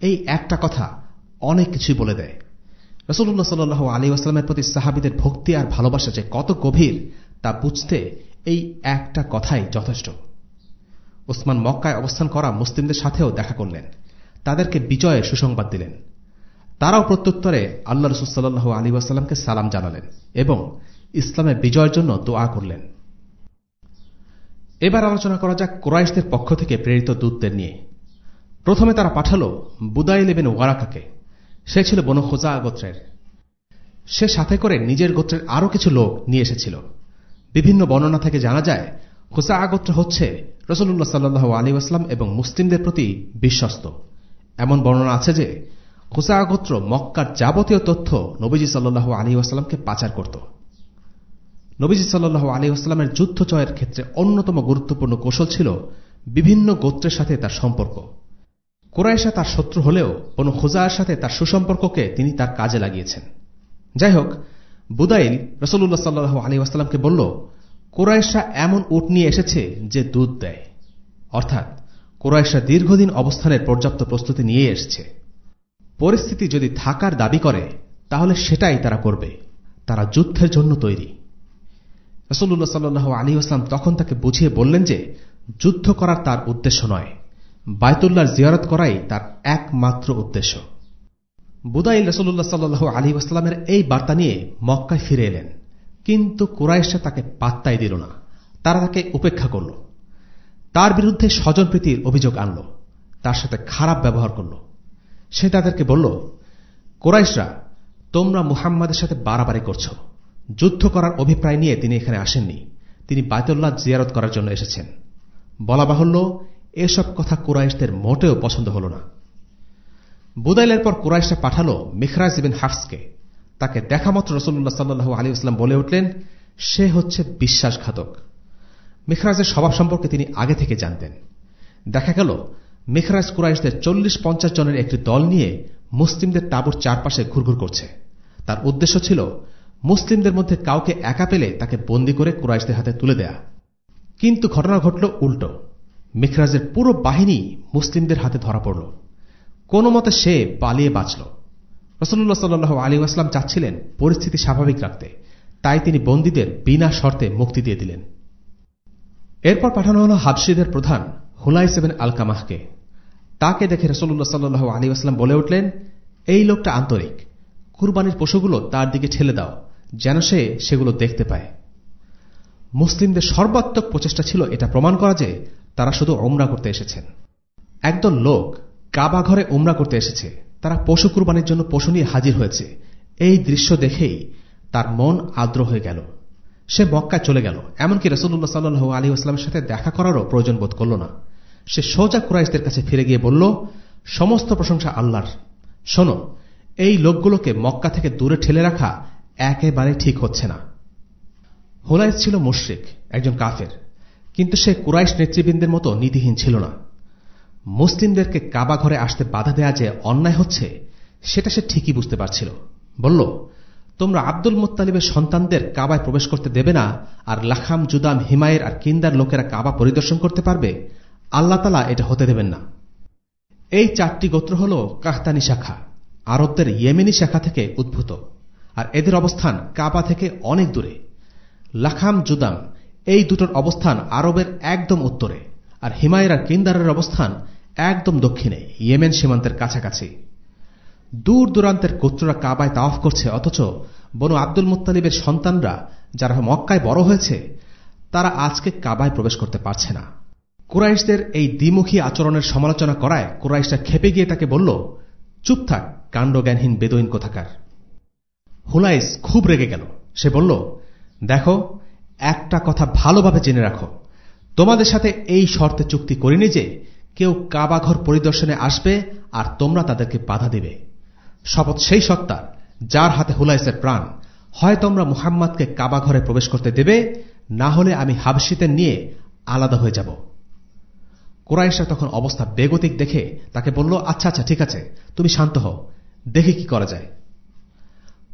এই একটা কথা অনেক কিছুই বলে দেয়। রসুল্লাহ সাল্লু আলী আসলামের প্রতি সাহাবিদের ভক্তি আর ভালোবাসা যে কত গভীর, তা বুঝতে এই একটা কথাই যথেষ্ট। ওসমান মক্কায় অবস্থান করা মুসলিমদের সাথেও দেখা করলেন। তাদেরকে বিজয়ের সুসংবাদ দিলেন। তারাও প্রত্যুত্তরে আল্লাহ রসুলসাল্লু আলী ওয়াসাল্লামকে সালাম জানালেন এবং ইসলামের বিজয়ের জন্য দোয়া করলেন। এবার আলোচনা করা যাক কোরাইশদের পক্ষ থেকে প্রেরিত দূতদের নিয়ে। প্রথমে তারা পাঠাল বুদাইল এবেন ওয়ারাকাকে। সে ছিল বনু খোজা গোত্রের। সে সাথে করে নিজের গোত্রের আরও কিছু লোক নিয়ে এসেছিল। বিভিন্ন বর্ণনা থেকে জানা যায় খোসা আগোত্র হচ্ছে রসুল্লাহ সাল্লু আলী আসলাম এবং মুসলিমদের প্রতি বিশ্বস্ত। এমন বর্ণনা আছে যে খোসা আগোত্র মক্কার যাবতীয় তথ্য নবীজি সাল্লু আলী আসলামকে পাচার করত। নবীজি সাল্লু আলী আসলামের যুদ্ধ জয়ের ক্ষেত্রে অন্যতম গুরুত্বপূর্ণ কৌশল ছিল বিভিন্ন গোত্রের সাথে তার সম্পর্ক। কোরাইশা তার শত্রু হলেও কোনো খোজার সাথে তার সুসম্পর্ককে তিনি তার কাজে লাগিয়েছেন। যাই হোক, বুদাইল রসুল্লাহ সাল্লু আলী আসলামকে বলল কোরাইশরা এমন উট নিয়ে এসেছে যে দুধ দেয়। অর্থাৎ কোরাইশরা দীর্ঘদিন অবস্থানের পর্যাপ্ত প্রস্তুতি নিয়ে এসছে। পরিস্থিতি যদি থাকার দাবি করে, তাহলে সেটাই তারা করবে। তারা যুদ্ধের জন্য তৈরি। রসুল্লাহ সাল্লু আলী আসলাম তখন তাকে বুঝিয়ে বললেন যে, যুদ্ধ করার তার উদ্দেশ্য নয়। বায়তুল্লাহর জিয়ারত করাই তার একমাত্র উদ্দেশ্য। বুদাইল রসুল্লাহ সাল্লু আলী আসলামের এই বার্তা নিয়ে মক্কায় ফিরে এলেন। কিন্তু কুরাইশা তাকে পাত্তাই দিল না। তারা তাকে উপেক্ষা করল। তার বিরুদ্ধে স্বজনপ্রীতির অভিযোগ আনল। তার সাথে খারাপ ব্যবহার করল। সে তাদেরকে বলল, কোরাইশরা, তোমরা মুহাম্মাদের সাথে বাড়াবাড়ি করছ। যুদ্ধ করার অভিপ্রায় নিয়ে তিনি এখানে আসেননি। তিনি বায়তুল্লাহ জিয়ারত করার জন্য এসেছেন। বলা বাহুল্য, এসব কথা কুরাইশদের মোটেও পছন্দ হল না। বুদাইলের পর কুরাইশা পাঠালো মিখরাজ ইবিন হাফসকে। তাকে দেখামাত্র রসুল্লাহ সাল্লু আলী ইসলাম বলে উঠলেন, সে হচ্ছে বিশ্বাসঘাতক। মিখরাজের স্বভাব সম্পর্কে তিনি আগে থেকে জানতেন। দেখা গেল, মিখরাজ কুরাইশদের চল্লিশ পঞ্চাশ জনের একটি দল নিয়ে মুসলিমদের তাঁবুর চারপাশে ঘুরঘুর করছে। তার উদ্দেশ্য ছিল মুসলিমদের মধ্যে কাউকে একা পেলে তাকে বন্দি করে কুরাইশদের হাতে তুলে দেয়া। কিন্তু ঘটনা ঘটল উল্টো। মিখরাজের পুরো বাহিনী মুসলিমদের হাতে ধরা পড়ল। কোন মতে সে পালিয়ে বাঁচল। রসল্লাহ সাল্লু আলী আসলাম চাচ্ছিলেন পরিস্থিতি স্বাভাবিক রাখতে। তাই তিনি বন্দীদের বিনা শর্তে মুক্তি দিয়ে দিলেন। এরপর পাঠানো হল হাবশিদের প্রধান হুলাই সেভেন আলকামাহকে। তাকে দেখে রসল্লাহ সাল্লু আলী আসলাম বলে উঠলেন, এই লোকটা আন্তরিক। কুরবানির পশুগুলো তার দিকে ঠেলে দাও। যেন সে সেগুলো দেখতে পায়। মুসলিমদের সর্বাত্মক প্রচেষ্টা ছিল এটা প্রমাণ করা যে তারা শুধু ওমরা করতে এসেছেন। একদল লোক কাবা ঘরে ওমরা করতে এসেছে। তারা পশু কুরবানির জন্য পশু নিয়ে হাজির হয়েছে। এই দৃশ্য দেখেই তার মন আর্দ্র হয়ে গেল। সে মক্কায় চলে গেল। এমনকি রসুল্লাহ সাল্লু আলী আসলামের সাথে দেখা করারও প্রয়োজন বোধ করল না। সে সোজা কুরাইশদের কাছে ফিরে গিয়ে বলল, সমস্ত প্রশংসা আল্লাহর। শোনো, এই লোকগুলোকে মক্কা থেকে দূরে ঠেলে রাখা একেবারে ঠিক হচ্ছে না। হোলাইস ছিল মুশ্রিক, একজন কাফের। কিন্তু সে কুরাইশ নেতৃবৃন্দের মতো নীতিহীন ছিল না। মুসলিমদেরকে কাবা ঘরে আসতে বাধা দেয়া যে অন্যায় হচ্ছে, সেটা সে ঠিকই বুঝতে পারছিল। বলল, তোমরা আব্দুল মুত্তালিবের সন্তানদের কাবায় প্রবেশ করতে দেবে না, আর লাখাম, জুদাম, হিমায়ের আর কিন্দার লোকেরা কাবা পরিদর্শন করতে পারবে। আল্লাহ তালা এটা হতে দেবেন না। এই চারটি গোত্র হল কাহতানি শাখা, আরবদের ইয়েমেনি শাখা থেকে উদ্ভূত। আর এদের অবস্থান কাবা থেকে অনেক দূরে। লাখাম জুদাম, এই দুটোর অবস্থান আরবের একদম উত্তরে। আর হিমায়ের কিন্দারের অবস্থান একদম দক্ষিণে, ইয়েমেন সীমান্তের কাছাকাছি। দূর দূরান্তের গোত্ররা কাবায় তাওয়াফ করছে, অথচ বনু আব্দুল মুত্তালিবের সন্তানরা যারা মক্কায় বড় হয়েছে, তারা আজকে কাবায় প্রবেশ করতে পারছে না। কুরাইশদের এই দ্বিমুখী আচরণের সমালোচনা করায় কুরাইশরা খেপে গিয়ে তাকে বলল, চুপ থাক, কাণ্ডজ্ঞানহীন বেদইন কোথাকার? হুলাইস খুব রেগে গেল। সে বলল, দেখো, একটা কথা ভালোভাবে জেনে রাখো। তোমাদের সাথে এই শর্তে চুক্তি করিনি যে কেউ কাবাঘর পরিদর্শনে আসবে আর তোমরা তাদেরকে বাধা দেবে। শপথ সেই সত্তার যার হাতে হুলাইসের প্রাণ। হয় তোমরা মুহাম্মাদকে কাবাঘরে প্রবেশ করতে দেবে, না হলে আমি হাবশিতে নিয়ে আলাদা হয়ে যাব। কোরাইশা তখন অবস্থা বেগতিক দেখে তাকে বলল আচ্ছা আচ্ছা ঠিক আছে, তুমি শান্ত হও, দেখে কি করা যায়।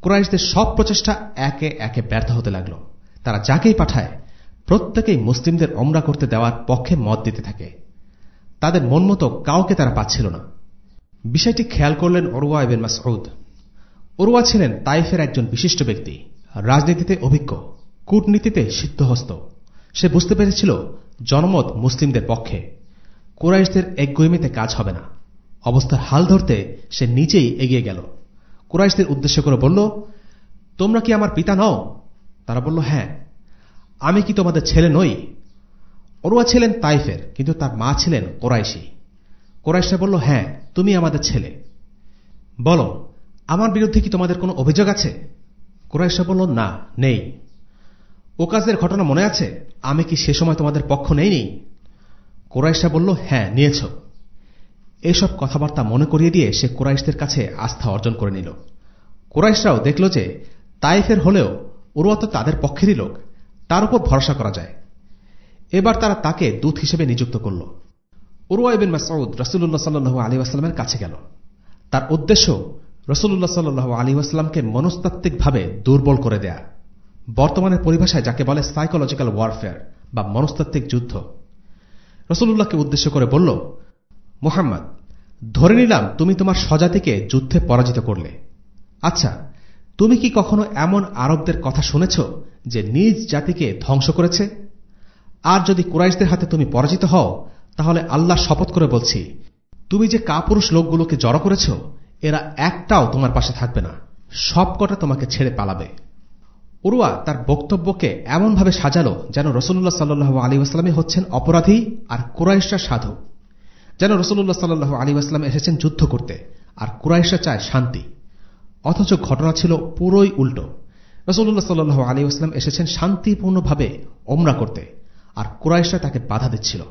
কুরাইশদের সব প্রচেষ্টা একে একে ব্যর্থ হতে লাগল। তারা যাকেই পাঠায়, প্রত্যেকেই মুসলিমদের অমরা করতে দেওয়ার পক্ষে মত দিতে থাকে। তাদের মন মতো কাউকে তারা পাচ্ছিল না। বিষয়টি খেয়াল করলেন অরুয়া এবেন মাসউদ। অরুয়া ছিলেন তাইফের একজন বিশিষ্ট ব্যক্তি, রাজনীতিতে অভিজ্ঞ, কূটনীতিতে সিদ্ধহস্ত। সে বুঝতে পেরেছিল, জনমত মুসলিমদের পক্ষে। কোরাইশদের একগুইমিতে কাজ হবে না। অবস্থার হাল ধরতে সে নিজেই এগিয়ে গেল। কুরাইশদের উদ্দেশ্য করে বলল, তোমরা কি আমার পিতা নও? তারা বলল হ্যাঁ। আমি কি তোমাদের ছেলে নই? অরুয়া ছিলেন তাইফের, কিন্তু তার মা ছিলেন কোরাইশি। কোরাইশরা বলল হ্যাঁ তুমি আমাদের ছেলে। বলো, আমার বিরুদ্ধে কি তোমাদের কোনো অভিযোগ আছে? কোরাইশরা বলল, না, নেই। ওকাজের ঘটনা মনে আছে? আমি কি সে সময় তোমাদের পক্ষ নেইনি? কোরাইশা বলল হ্যাঁ নিয়েছ। এসব কথাবার্তা মনে করিয়ে দিয়ে সে কোরাইশদের কাছে আস্থা অর্জন করে নিল। কোরাইশরাও দেখল যে তাইফের হলেও ওরুয়া তো তাদের পক্ষেরই লোক, তার উপর ভরসা করা যায়। এবার তারা তাকে দূত হিসেবে নিযুক্ত করল। উরুয়া ইবিন মাসউদ রসুল্লাহ সাল্লু আলী আসলামের কাছে গেল। তার উদ্দেশ্য রসুল্লাহ সাল্লু আলী আসলামকে মনস্তাত্ত্বিকভাবে দুর্বল করে দেয়া। বর্তমানের পরিভাষায় যাকে বলে সাইকোলজিক্যাল ওয়ারফেয়ার বা মনস্তাত্ত্বিক যুদ্ধ। রসুল্লাহকে উদ্দেশ্য করে বলল মুহাম্মদ, ধরে নিলাম তুমি তোমার স্বজাতিকে যুদ্ধে পরাজিত করলে। আচ্ছা তুমি কি কখনো এমন আরবদের কথা শুনেছ যে নিজ জাতিকে ধ্বংস করেছে? আর যদি কুরাইশদের হাতে তুমি পরাজিত হও, তাহলে আল্লাহ শপথ করে বলছি, তুমি যে কাপুরুষ লোকগুলোকে জড়ো করেছ, এরা একটাও তোমার পাশে থাকবে না। সবকটা তোমাকে ছেড়ে পালাবে। উরুয়া তার বক্তব্যকে এমনভাবে সাজালো যেন রসুল্লাহ সাল্লু আলী আসলামী হচ্ছেন অপরাধী আর কুরাইশরা সাধু। যেন রসুল্লাহ সাল্লু আলী আসলাম এসেছেন যুদ্ধ করতে, আর কুরাইশরা চায় শান্তি। অথচ ঘটনা ছিল পুরোই উল্টো। রসুল্লাহ সাল্লু আলী আসলাম এসেছেন শান্তিপূর্ণভাবে ওমরা করতে, আর কুরাইশরা তাকে বাধা দিচ্ছিল।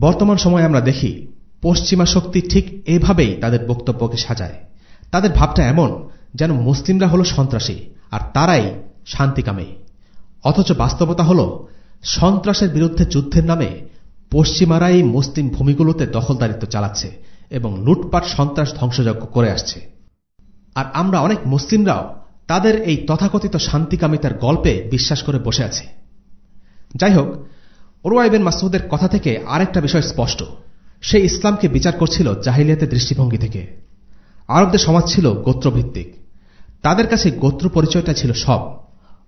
বর্তমান সময়ে আমরা দেখি, পশ্চিমা শক্তি ঠিক এভাবেই তাদের বক্তব্যকে সাজায়। তাদের ভাবটা এমন, যেন মুসলিমরা হল সন্ত্রাসী, আর তারাই শান্তিকামী। অথচ বাস্তবতা হল, সন্ত্রাসের বিরুদ্ধে যুদ্ধের নামে পশ্চিমারাই মুসলিম ভূমিগুলোতে দখলদারিত্ব চালাচ্ছে এবং লুটপাট সন্ত্রাস ধ্বংসযজ্ঞ করে আসছে। আর আমরা অনেক মুসলিমরাও তাদের এই তথাকথিত শান্তিকামিতার গল্পে বিশ্বাস করে বসে আছি। যাই হোক ওরওয়াইবেন মাসুদের কথা থেকে আরেকটা বিষয় স্পষ্ট। সে ইসলামকে বিচার করছিল জাহিলিয়াতের দৃষ্টিভঙ্গি থেকে। আরবদের সমাজ ছিল গোত্রভিত্তিক। তাদের কাছে গোত্র পরিচয়টা ছিল সব।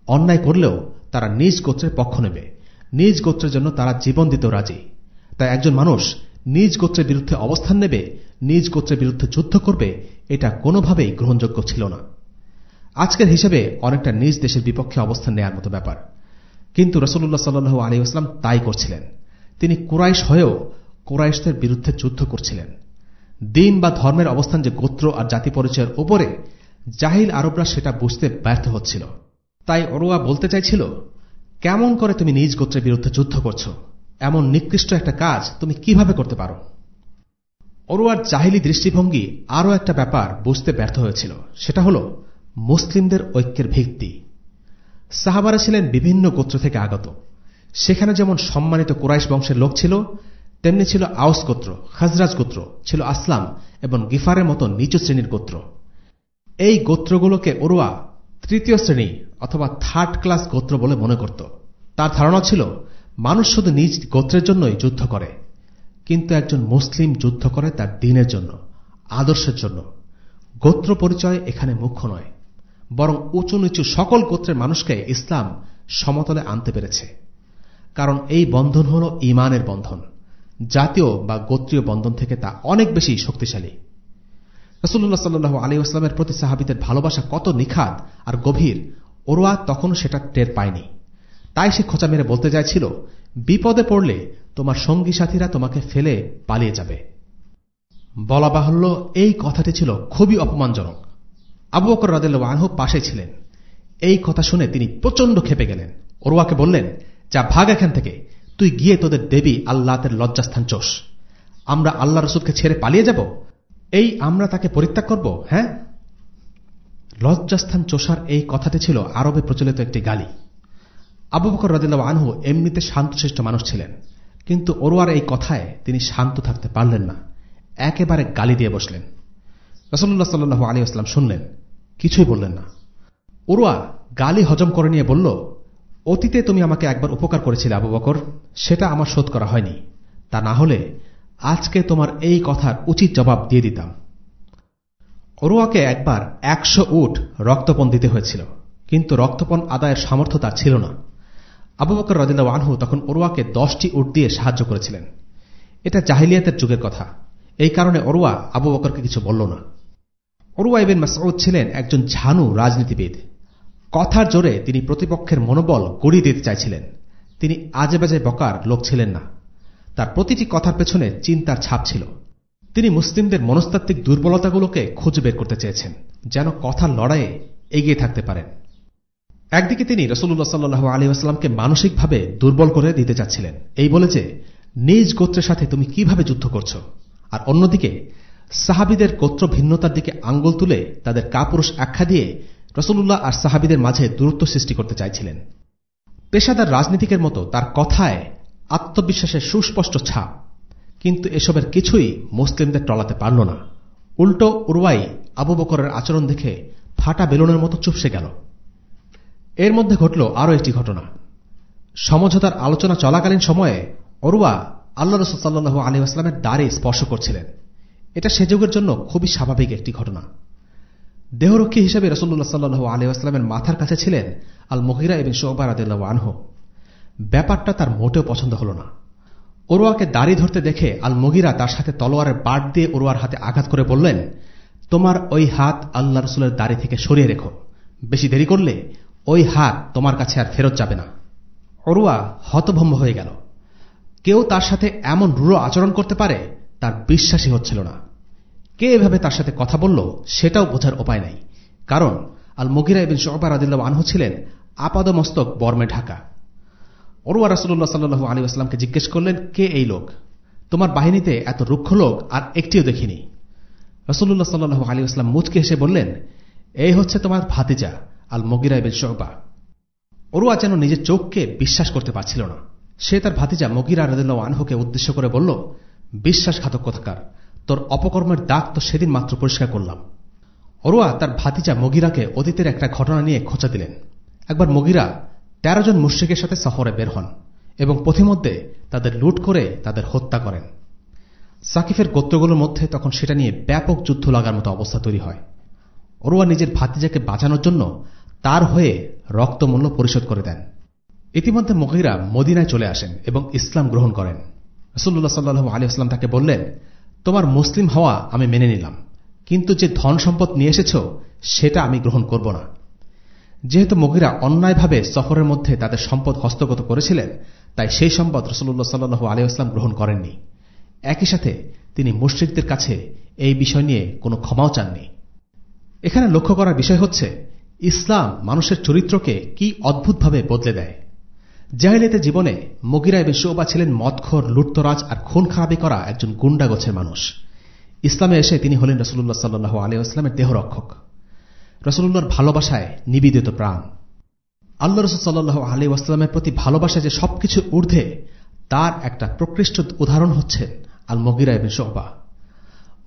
অন্যায় করলেও তারা নিজ গোত্রের পক্ষ নেবে। নিজ গোত্রের জন্য তারা জীবন দিতেও রাজি। তাই একজন মানুষ নিজ গোত্রের বিরুদ্ধে অবস্থান নেবে, নিজ গোত্রের বিরুদ্ধে যুদ্ধ করবে, এটা কোনোভাবেই গ্রহণযোগ্য ছিল না। আজকের হিসেবে অনেকটা নিজ দেশের বিপক্ষে অবস্থান নেয়ার মতো ব্যাপার। কিন্তু রসুল্লাহ সাল্লু আলী আসলাম তাই করছিলেন। তিনি কুরাইশ হয়েও কুরাইশদের বিরুদ্ধে যুদ্ধ করছিলেন। দিন বা ধর্মের অবস্থান যে গোত্র আর জাতি পরিচয়ের ওপরে জাহিল আরবরা সেটা বুঝতে ব্যর্থ হচ্ছিল। তাই অরোয়া বলতে চাইছিল কেমন করে তুমি নিজ গোত্রের বিরুদ্ধে যুদ্ধ করছ? এমন নিকৃষ্ট একটা কাজ তুমি কীভাবে করতে পারো? অরুয়ার জাহিলি দৃষ্টিভঙ্গি আরও একটা ব্যাপার বুঝতে ব্যর্থ হয়েছিল। সেটা হল, মুসলিমদের ঐক্যের ভিত্তি। সাহাবারা ছিলেন বিভিন্ন গোত্র থেকে আগত। সেখানে যেমন সম্মানিত কুরাইশ বংশের লোক ছিল, তেমনি ছিল আউস গোত্র, খাজরাজ গোত্র, ছিল আসলাম এবং গিফারের মতো নিচু শ্রেণির গোত্র। এই গোত্রগুলোকে ওরুয়া তৃতীয় শ্রেণি অথবা থার্ড ক্লাস গোত্র বলে মনে করত। তার ধারণা ছিল, মানুষ শুধু নিজ গোত্রের জন্যই যুদ্ধ করে। কিন্তু একজন মুসলিম যুদ্ধ করে তার দিনের জন্য, আদর্শের জন্য। গোত্র পরিচয় এখানে মুখ্য নয়, বরং উঁচু নিচু সকল গোত্রের মানুষকে ইসলাম সমতলে আনতে পেরেছে। কারণ এই বন্ধন হল ইমানের বন্ধন, জাতীয় বা গোত্রীয় বন্ধন থেকে তা অনেক বেশি শক্তিশালী। রসুল্লাহ সাল্লু আলী আসলামের প্রতি সাহাবিদের ভালোবাসা কত নিখাদ আর গভীর ওরোয়া তখন সেটা টের পায়নি। তাই সে খোঁচা মেরে বলতে চাইছিল, বিপদে পড়লে তোমার সঙ্গী সাথীরা তোমাকে ফেলে পালিয়ে যাবে। বলা বাহুল্য, এই কথাটি ছিল খুবই অপমানজনক। আবু বকর রাদেল আনহু পাশে ছিলেন। এই কথা শুনে তিনি প্রচণ্ড খেপে গেলেন। ওরোয়াকে বললেন, যা ভাগ এখান থেকে, তুই গিয়ে তোদের দেবী আল্লাহের লজ্জাস্থান চোষ। আমরা আল্লাহ রসুলকে ছেড়ে পালিয়ে যাব? এই আমরা তাকে পরিত্যাগ করব হ্যাঁ? লজ্জাস্থান চোষার এই কথাটি ছিল আরবে প্রচলিত একটি গালি। আবু বকর রাজিল্লা আনহু এমনিতে শান্তশিষ্ট মানুষ ছিলেন, কিন্তু ওরোয়ার এই কথায় তিনি শান্ত থাকতে পারলেন না, একেবারে গালি দিয়ে বসলেন। রসল্লাহ সাল্লু আলী আসলাম শুনলেন, কিছুই বললেন না। ওরোয়া গালি হজম করে নিয়ে বলল, অতীতে তুমি আমাকে একবার উপকার করেছিলে আবু বকর, সেটা আমার শোধ করা হয়নি। তা না হলে আজকে তোমার এই কথার উচিত জবাব দিয়ে দিতাম। অরুয়াকে একবার একশো উট রক্তপণ দিতে হয়েছিল, কিন্তু রক্তপণ আদায়ের সামর্থ্য তার ছিল না। আবু বকর রদিল্লা আনহু তখন অরুয়াকে দশটি উট দিয়ে সাহায্য করেছিলেন। এটা জাহিলিয়াতের যুগের কথা। এই কারণে অরুয়া আবু বকরকে কিছু বলল না। অরুয়া ইবেন মাসউদ ছিলেন একজন ঝানু রাজনীতিবিদ। কথার জোরে তিনি প্রতিপক্ষের মনোবল গড়িয়ে দিতে চাইছিলেন। তিনি আজে বাজে বকার লোক ছিলেন না। তার প্রতিটি কথার পেছনে চিন্তার ছাপ ছিল। তিনি মুসলিমদের মনস্তাত্ত্বিক দুর্বলতাগুলোকে খুঁজে বের করতে চেয়েছেন, যেন কথার লড়াইয়ে এগিয়ে থাকতে পারেন। একদিকে তিনি রসুল্লাহ সাল্লু আলী আসলামকে মানসিকভাবে দুর্বল করে দিতে চাচ্ছিলেন। এই বলে যে, নিজ গোত্রের সাথে তুমি কীভাবে যুদ্ধ করছ? আর অন্যদিকে, সাহাবিদের গোত্র ভিন্নতার দিকে আঙ্গুল তুলে তাদের কাপুরুষ আখ্যা দিয়ে রসুল্লাহ আর সাহাবিদের মাঝে দূরত্ব সৃষ্টি করতে চাইছিলেন। পেশাদার রাজনীতিকের মতো তার কথায় আত্মবিশ্বাসের সুস্পষ্ট ছাপ কিন্তু এসবের কিছুই মুসলিমদের টলাতে পারল না। উল্টো উরওয়াই আবু বকরের আচরণ দেখে ফাটা বেলুনের মতো চুপসে গেল। এর মধ্যে ঘটল আরও একটি ঘটনা। সমঝোতার আলোচনা চলাকালীন সময়ে অরুয়া আল্লাহ রসুল্লাহ আলী আসলামের দ্বারে স্পর্শ করছিলেন। এটা সে যুগের জন্য খুবই স্বাভাবিক একটি ঘটনা। দেহরক্ষী হিসেবে রসুল্লাহ সাল্লু আলী আসলামের মাথার কাছে ছিলেন আল মহিরা এবং শোকবার আদিল্লাহ আনহু। ব্যাপারটা তার মোটেও পছন্দ হল না। ওরোয়াকে দাড়ি ধরতে দেখে আল মগিরা তার সাথে তলোয়ারের বাট দিয়ে ওরোয়ার হাতে আঘাত করে বললেন, তোমার ওই হাত আল্লাহ রসুলের দাড়ি থেকে সরিয়ে রেখো। বেশি দেরি করলে ওই হাত তোমার কাছে আর ফেরত যাবে না। অরুয়া হতভম্ব হয়ে গেল। কেউ তার সাথে এমন রূঢ় আচরণ করতে পারে, তার বিশ্বাসই হচ্ছিল না। কে এভাবে তার সাথে কথা বলল, সেটাও বোঝার উপায় নাই। কারণ আল মগিরা এবং শোকবার আদিল্লা আনহু ছিলেন আপাদমস্তক বর্মে ঢাকা। অরুয়া রাসুল্লাহ সাল্লু আলী আসলামকে জিজ্ঞেস করলেন, কে এই লোক? তোমার বাহিনীতে এত রুক্ষ লোক আর একটিও দেখিনি। রসুল্লাহ সাল্লু আলী আসলাম মুচকে এসে বললেন, এই হচ্ছে তোমার ভাতিজা আল মগিরা ইবেন শোবা। অরুয়া যেন নিজের চোখকে বিশ্বাস করতে পারছিল না। সে তার ভাতিজা মগিরা রদুল্লাহ আনহুকে উদ্দেশ্য করে বলল, বিশ্বাসঘাতক কথাকার? তোর অপকর্মের দাগ তো সেদিন মাত্র পরিষ্কার করলাম। অরুয়া তার ভাতিজা মগিরাকে অতীতের একটা ঘটনা নিয়ে খোঁচা দিলেন। একবার মগিরা তেরো জন মুশ্রিকের সাথে সফরে বের হন এবং পথিমধ্যে তাদের লুট করে তাদের হত্যা করেন। সাকিফের গোত্রগুলোর মধ্যে তখন সেটা নিয়ে ব্যাপক যুদ্ধ লাগার মতো অবস্থা তৈরি হয়। অরোয়া নিজের ভাতিজাকে বাঁচানোর জন্য তার হয়ে রক্তমূল্য পরিশোধ করে দেন। ইতিমধ্যে মহিরা মদিনায় চলে আসেন এবং ইসলাম গ্রহণ করেন। রসুল্লাহ সাল্লু আলী আসলাম তাকে বললেন, তোমার মুসলিম হওয়া আমি মেনে নিলাম, কিন্তু যে ধন সম্পদ নিয়ে এসেছ, সেটা আমি গ্রহণ করব না। যেহেতু মহিরা অন্যায়ভাবে সফরের মধ্যে তাদের সম্পদ হস্তগত করেছিলেন, তাই সেই সম্পদ রসুল্লাহ সাল্লু আলী আসলাম গ্রহণ করেননি। একই সাথে তিনি মুশ্রিকদের কাছে এই বিষয় নিয়ে কোনো ক্ষমাও চাননি। এখানে লক্ষ্য করার বিষয় হচ্ছে, ইসলাম মানুষের চরিত্রকে কি অদ্ভুতভাবে বদলে দেয়। জাহিলিয়াতের জীবনে মগিরা এবং শোবা ছিলেন মদখর, লুটতরাজ আর খুন খারাপি করা একজন গুন্ডা গোছের মানুষ। ইসলামে এসে তিনি হলেন রসুল্লাহ সাল্লু আলিয়াস্লামের দেহরক্ষক। রসুল্লাহর ভালোবাসায় নিবেদিত প্রাণ। আল্লাহ রসুল সাল্লু আলী আসলামের প্রতি ভালোবাসা যে সবকিছু ঊর্ধ্বে, তার একটা প্রকৃষ্ট উদাহরণ হচ্ছে আল মগিরা এবিন শোহবা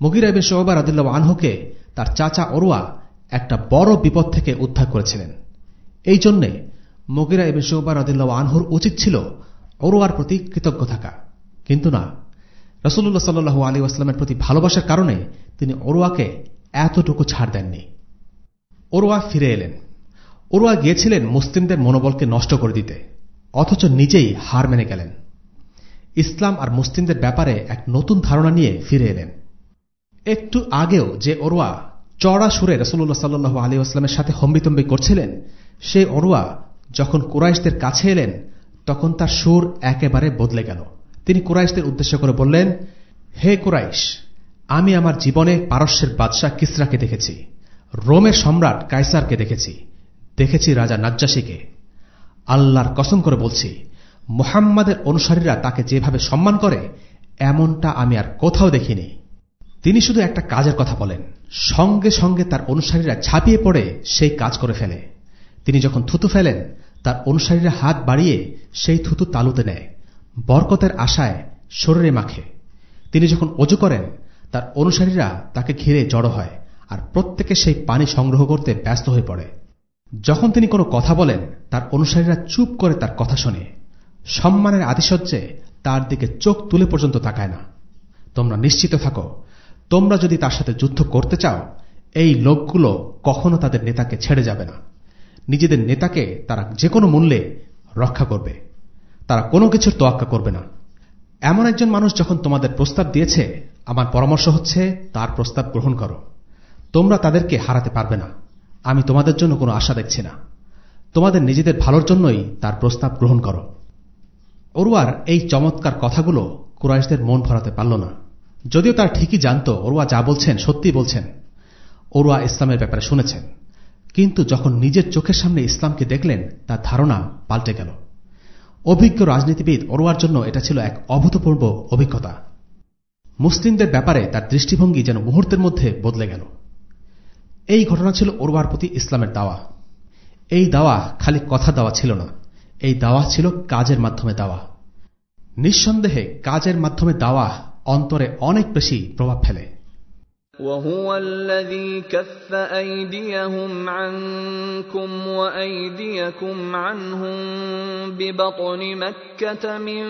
মগিরা এবিন শোহবা রাদিল্লা আনহুকে তার চাচা অরুয়া একটা বড় বিপদ থেকে উদ্ধার করেছিলেন। এই জন্যে মগিরা এবিন শোহবা রাদিল্লা আনহুর উচিত ছিল অরুয়ার প্রতি কৃতজ্ঞ থাকা। কিন্তু না, রসুল্লাহ সাল্লু আলী আসলামের প্রতি ভালোবাসার কারণে তিনি অরুয়াকে এতটুকু ছাড় দেননি। ওরোয়া ফিরে এলেন। ওরোয়া গিয়েছিলেন মুসলিমদের মনোবলকে নষ্ট করে দিতে, অথচ নিজেই হার মেনে গেলেন। ইসলাম আর মুসলিমদের ব্যাপারে এক নতুন ধারণা নিয়ে ফিরে এলেন। একটু আগেও যে ওরোয়া চড়া সুরে রসুল্লাহ সাল্লু আলী আসলামের সাথে হম্বিতম্বি করছিলেন, সেই অরুয়া যখন কুরাইশদের কাছে এলেন, তখন তার সুর একেবারে বদলে গেল। তিনি কুরাইশদের উদ্দেশ্য করে বললেন, হে কুরাইশ, আমি আমার জীবনে পারস্যের বাদশাহ কিসরাকে দেখেছি। রোমের সম্রাট কাইসারকে দেখেছি। দেখেছি রাজা নাজ্জাসীকে। আল্লাহর কসম করে বলছি, মোহাম্মদের অনুসারীরা তাকে যেভাবে সম্মান করে, এমনটা আমি আর কোথাও দেখিনি। তিনি শুধু একটা কাজের কথা বলেন, সঙ্গে সঙ্গে তার অনুসারীরা ঝাঁপিয়ে পড়ে সেই কাজ করে ফেলে। তিনি যখন থুতু ফেলেন, তার অনুসারীরা হাত বাড়িয়ে সেই থুতু তালুতে নেয়, বরকতের আশায় শরীরে মাখে। তিনি যখন অজু করেন, তার অনুসারীরা তাকে ঘিরে জড়ো হয়। আর প্রত্যেকে সেই পানি সংগ্রহ করতে ব্যস্ত হয়ে পড়ে। যখন তিনি কোনো কথা বলেন, তার অনুসারীরা চুপ করে তার কথা শোনে। সম্মানের আতিশয্যে তার দিকে চোখ তুলে পর্যন্ত তাকায় না। তোমরা নিশ্চিত থাকো, তোমরা যদি তার সাথে যুদ্ধ করতে চাও, এই লোকগুলো কখনো তাদের নেতাকে ছেড়ে যাবে না। নিজেদের নেতাকে তারা যে কোনো মূল্যে রক্ষা করবে। তারা কোনো কিছুর তোয়াক্কা করবে না। এমন একজন মানুষ যখন তোমাদের প্রস্তাব দিয়েছে, আমার পরামর্শ হচ্ছে তার প্রস্তাব গ্রহণ করো। তোমরা তাদেরকে হারাতে পারবে না। আমি তোমাদের জন্য কোনো আশা দেখছি না। তোমাদের নিজেদের ভালোর জন্যই তার প্রস্তাব গ্রহণ করো। অরুয়ার এই চমৎকার কথাগুলো কুরাইশদের মন ভরাতে পারল না। যদিও তার ঠিকই জানত অরুয়া যা বলছেন সত্যি বলছেন। অরুয়া ইসলামের ব্যাপারে শুনেছেন। কিন্তু যখন নিজের চোখের সামনে ইসলামকে দেখলেন, তার ধারণা পাল্টে গেল। অভিজ্ঞ রাজনীতিবিদ অরুয়ার জন্য এটা ছিল এক অভূতপূর্ব অভিজ্ঞতা। মুসলিমদের ব্যাপারে তার দৃষ্টিভঙ্গি যেন মুহূর্তের মধ্যে বদলে গেল। এই ঘটনা ছিল ওরবার প্রতি ইসলামের দাওয়া এই দাওয়া খালি কথা দেওয়া ছিল না এই দাওয়া ছিল কাজের মাধ্যমে দাওয়া নিঃসন্দেহে কাজের মাধ্যমে দাওয়া অন্তরে অনেক বেশি প্রভাব ফেলে وهو الذي كف أيديهم عنكم وأيديكم عنهم ببطن مكة من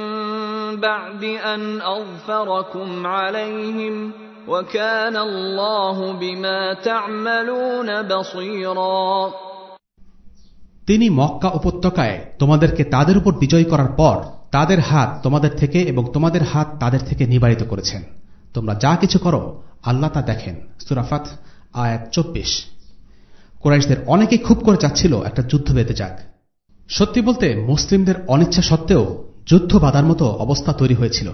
بعد أن أظفركم عليهم وكان الله بما تعملون بصيرا তিনি মক্কা উপত্যকায় তোমাদেরকে তাদের উপর বিজয় করার পর তাদের হাত তোমাদের থেকে এবং তোমাদের হাত তাদের থেকে নিবারিত করেছেন তোমরা যা কিছু করো আল্লাহ তা দেখেন সুরাফাত আয়াত চব্বিশ কোরাইশদের অনেকেই খুব করে চাচ্ছিল একটা যুদ্ধ বেঁধে যাক সত্যি বলতে মুসলিমদের অনিচ্ছা সত্ত্বেও যুদ্ধ বাধার মতো অবস্থা তৈরি হয়েছিল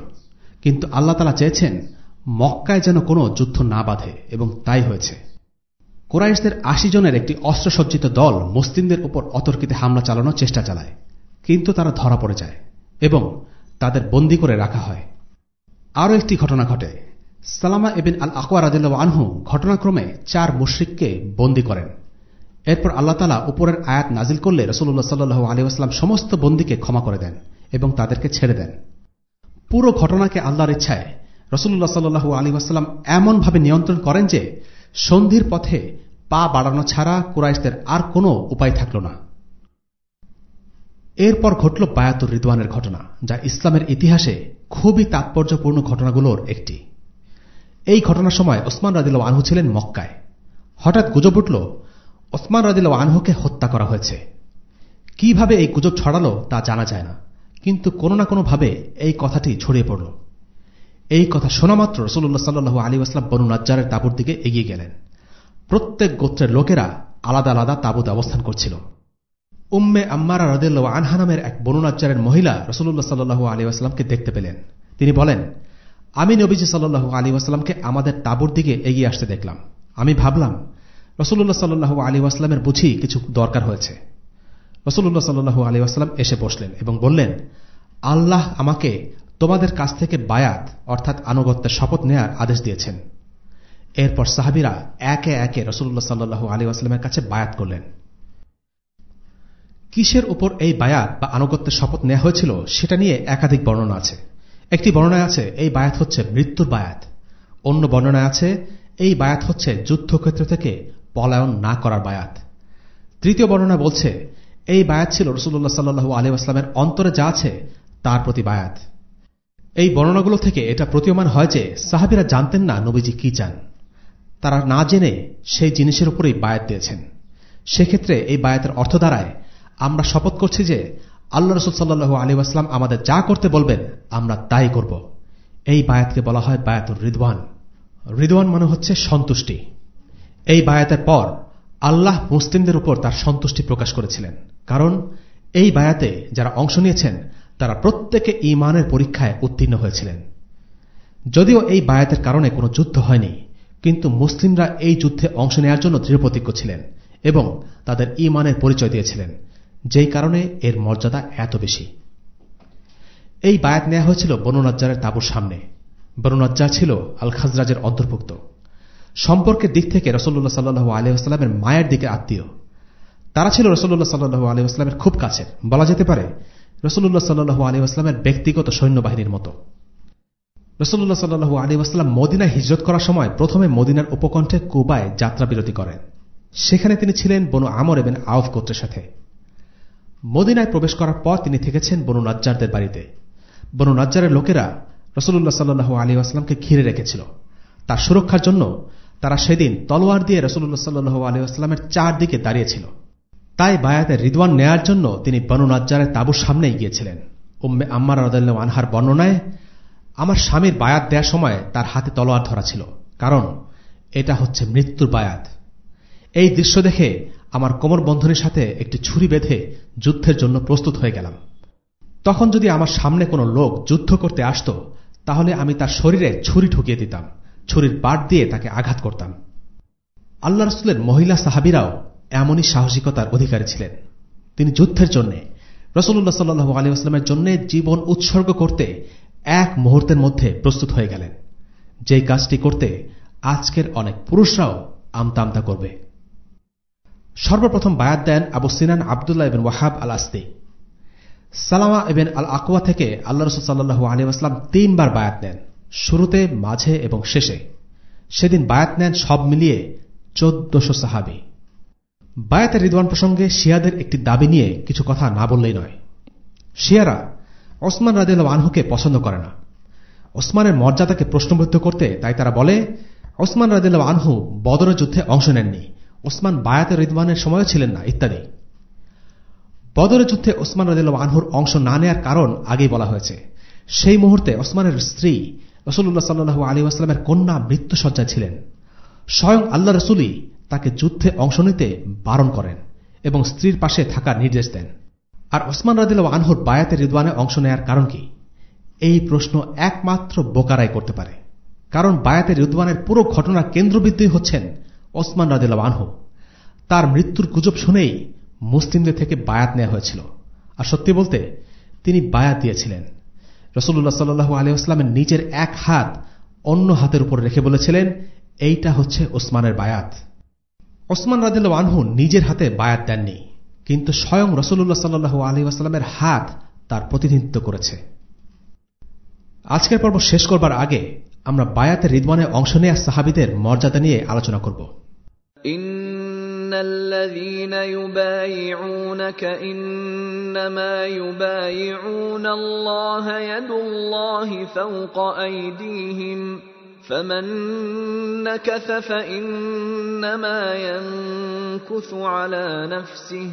কিন্তু আল্লাহ তালা চেয়েছেন মক্কায় যেন কোনো যুদ্ধ না বাঁধে, এবং তাই হয়েছে। কোরাইশদের আশি জনের একটি অস্ত্রসজ্জিত দল মুসলিমদের উপর অতর্কিতে হামলা চালানোর চেষ্টা চালায়, কিন্তু তারা ধরা পড়ে যায় এবং তাদের বন্দি করে রাখা হয়। আরও একটি ঘটনা ঘটে। সালামা এবিন আল আকবর আদিল্লা আনহু ঘটনাক্রমে চার মুশ্রিককে বন্দী করেন। এরপর আল্লাহ তালা উপরের আয়াত নাজিল করলে রসুল্লাহ সাল্লু আলিউসলাম সমস্ত বন্দীকে ক্ষমা করে দেন এবং তাদেরকে ছেড়ে দেন। পুরো ঘটনাকে আল্লাহর ইচ্ছায় রসুল্লাহ সাল্লু আলী ওয়াসাল্লাম এমনভাবে নিয়ন্ত্রণ করেন যে সন্ধির পথে পা বাড়ানো ছাড়া কুরাইশদের আর কোনো উপায় থাকল না। এরপর ঘটল বায়াতুর রিদওয়ানের ঘটনা, যা ইসলামের ইতিহাসে খুবই তাৎপর্যপূর্ণ ঘটনাগুলোর একটি। এই ঘটনার সময় ওসমান রাদিল আনহু ছিলেন মক্কায়। হঠাৎ গুজব উঠল, ওসমান রাদিল আনহুকে হত্যা করা হয়েছে। কীভাবে এই গুজব ছড়ালো তা জানা যায় না, কিন্তু কোনো না কোনোভাবে এই কথাটি ছড়িয়ে পড়ল। এই কথা শোনামাত্র রসুল্লাহ সাল্লু আলী আসলাম বনু নাজ্জারের তাবুর দিকে এগিয়ে গেলেন। প্রত্যেক গোত্রের লোকেরা আলাদা আলাদা তাবুতে অবস্থান করছিল। উম্মে আম্মারা রদেল্লা আনহা নামের এক বনুনাজ্জারের মহিলা রসুল্লাহ সাল্লু আলী আসলামকে দেখতে পেলেন। তিনি বলেন, আমি নবীজি সাল্লু আলী আসলামকে আমাদের তাঁবুর দিকে এগিয়ে আসতে দেখলাম। আমি ভাবলাম রসুল্লাহ সাল্লু আলী আসলামের বুঝি কিছু দরকার হয়েছে। রসুল্লাহ সাল্লু আলী আসলাম এসে বসলেন এবং বললেন, আল্লাহ আমাকে তোমাদের কাছ থেকে বায়াত, অর্থাৎ আনুগত্যের শপথ নেয়ার আদেশ দিয়েছেন। এরপর সাহাবিরা একে একে রসুল্লাহ সাল্লু আলী আসলামের কাছে বায়াত করলেন। কিসের উপর এই বায়াত বা আনুগত্যের শপথ নেওয়া হয়েছিল সেটা নিয়ে একাধিক বর্ণনা আছে। একটি বর্ণনায় আছে, এই বায়াত হচ্ছে মৃত্যুর বায়াত। অন্য বর্ণনায় আছে, এই বায়াত হচ্ছে যুদ্ধক্ষেত্র থেকে পলায়ন না করার বায়াত। তৃতীয় বর্ণনা বলছে, এই বায়াত ছিল রসুল্লাহ সাল্লু আলী আসলামের অন্তরে যা আছে তার প্রতি বায়াত। এই বর্ণনাগুলো থেকে এটা প্রতীয়মান হয় যে সাহাবিরা জানতেন না নবীজি কি চান। তারা না জেনে সেই জিনিসের উপরেই বায়াত দিয়েছেন। সেক্ষেত্রে এই বায়াতের অর্থ দ্বারায় আমরা শপথ করছি যে আল্লাহ রসুল সাল্লু আলী আসলাম আমাদের যা করতে বলবেন, আমরা তাই করব। এই বায়াতকে বলা হয় বায়াতুর রিদওয়ান। রিদওয়ান মানে হচ্ছে সন্তুষ্টি। এই বায়াতের পর আল্লাহ মুসলিমদের উপর তার সন্তুষ্টি প্রকাশ করেছিলেন। কারণ এই বায়াতে যারা অংশ নিয়েছেন তারা প্রত্যেকে ইমানের পরীক্ষায় উত্তীর্ণ হয়েছিলেন। যদিও এই বায়াতের কারণে কোনো যুদ্ধ হয়নি, কিন্তু মুসলিমরা এই যুদ্ধে অংশ নেওয়ার জন্য দৃঢ়প্রতিজ্ঞ ছিলেন এবং তাদের ইমানের পরিচয় দিয়েছিলেন, যেই কারণে এর মর্যাদা এত বেশি। এই বায়াত নেওয়া হয়েছিল বনুনাজ্জারের তাবুর সামনে। বনুনাজ্জার ছিল আল খাজরাজের অন্তর্ভুক্ত। সম্পর্কের দিক থেকে রসল্লাহ সাল্লু আলহামের মায়ের দিকে আত্মীয়। তারা ছিল রসল্লাহ সাল্লু আলহামের খুব কাছের। বলা যেতে পারে রসল্লাহ সাল্লু আলহামের ব্যক্তিগত সৈন্যবাহিনীর মতো। রসল্লাহ সাল্লু আলহাম মদিনায় হিজরত করার সময় প্রথমে মদিনার উপকণ্ঠে কুবায় যাত্রা বিরতি করেন। সেখানে তিনি ছিলেন বনু আমর এবং আউফ গোত্রের সাথে। মদিনায় প্রবেশ করার পর তিনি থেকেছেন বনু নাজ্জারদের বাড়িতে। বনু নাজ্জারের লোকেরা রসুল্লাহ সাল্লু আলী আসলামকে ঘিরে রেখেছিল। তার সুরক্ষার জন্য তারা সেদিন তলোয়ার দিয়ে রসুল্লাহ সাল্লু আলী আসলামের চারদিকে দাঁড়িয়েছিল তাই বায়াতের রিদওয়ান নেয়ার জন্য তিনি বনু নাজ্জারের তাবুর সামনেই গিয়েছিলেন উম্মে আম্মার রদাল্লাহ আনহার বর্ণনায়, আমার স্বামীর বায়াত দেওয়ার সময় তার হাতে তলোয়ার ধরা ছিল, কারণ এটা হচ্ছে মৃত্যুর বায়াত। এই দৃশ্য দেখে আমার কোমর বন্ধনের সাথে একটি ছুরি বেঁধে যুদ্ধের জন্য প্রস্তুত হয়ে গেলাম। তখন যদি আমার সামনে কোনো লোক যুদ্ধ করতে আসত, তাহলে আমি তার শরীরে ছুরি ঠুকিয়ে দিতাম, ছুরির বাট দিয়ে তাকে আঘাত করতাম। আল্লাহ রসুলের মহিলা সাহাবিরাও এমনই সাহসিকতার অধিকারী ছিলেন। তিনি যুদ্ধের জন্য রসুল্লাহ সাল্লু আলী আসলামের জন্য জীবন উৎসর্গ করতে এক মুহূর্তের মধ্যে প্রস্তুত হয়ে গেলেন। যেই কাজটি করতে আজকের অনেক পুরুষরাও আমতা আমতা করবে। সর্বপ্রথম বায়াত দেন আবু সিনান আবদুল্লাহ এবেন ওয়াহাব আল আস্তি সালামা এবেন আল আকোয়া থেকে আল্লাহ রসুল সাল্লু আলী আসলাম তিনবার বায়াত নেন শুরুতে, মাঝে এবং শেষে। সেদিন বায়াত নেন সব মিলিয়ে চোদ্দশো সাহাবি। বায়াতের রিদওয়ান প্রসঙ্গে শিয়াদের একটি দাবি নিয়ে কিছু কথা না বললেই নয়। শিয়ারা ওসমান রাদিল আনহুকে পছন্দ করে না। ওসমানের মর্যাদাকে প্রশ্নবিদ্ধ করতে তাই তারা বলে, ওসমান রাদিল আনহু বদরের যুদ্ধে অংশ নেননি। ওসমান বায়াতে রিদওয়ানের সময়ও ছিলেন না, ইত্যাদি। বদরের যুদ্ধে ওসমান রাদিল আনহুর অংশ না নেয়ার কারণ আগেই বলা হয়েছে। সেই মুহূর্তে ওসমানের স্ত্রী রসুল্লাহ সাল্লু আলী আসলামের কন্যা মৃত্যুসজ্জায় ছিলেন। স্বয়ং আল্লাহ রসুলই তাকে যুদ্ধে অংশ নিতে বারণ করেন এবং স্ত্রীর পাশে থাকার নির্দেশ দেন। আর ওসমান রাদিল আনহুর বায়াতে রিদওয়ানে অংশ নেয়ার কারণ কি? এই প্রশ্ন একমাত্র বোকারাই করতে পারে। কারণ বায়াতে রিদওয়ানের পুরো ঘটনার কেন্দ্রবিন্দুই হচ্ছেন ওসমান রাদিল আনহু। তার মৃত্যুর গুজব শুনেই মুসলিমদের থেকে বায়াত নেওয়া হয়েছিল। আর সত্যি বলতে, তিনি বায়াত দিয়েছিলেন। রসুল্লাহ সাল্লু আলিয়াস্লামের নিজের এক হাত অন্য হাতের উপর রেখে বলেছিলেন, এইটা হচ্ছে ওসমানের বায়াত। ওসমান রাদিল আনহু নিজের হাতে বায়াত দেননি কিন্তু স্বয়ং রসুল্লাহ সাল্লু আলী আসলামের হাত তার প্রতিনিধিত্ব করেছে আজকের পর্ব শেষ করবার আগে আমরা বায়াতের রিদওয়ানে অংশ নেয়া সাহাবিদের মর্যাদা নিয়ে আলোচনা করব إن الذين يبايعونك إنما يبايعون الله يد الله فوق أيديهم فمن نكث فإنما ينكث على نفسه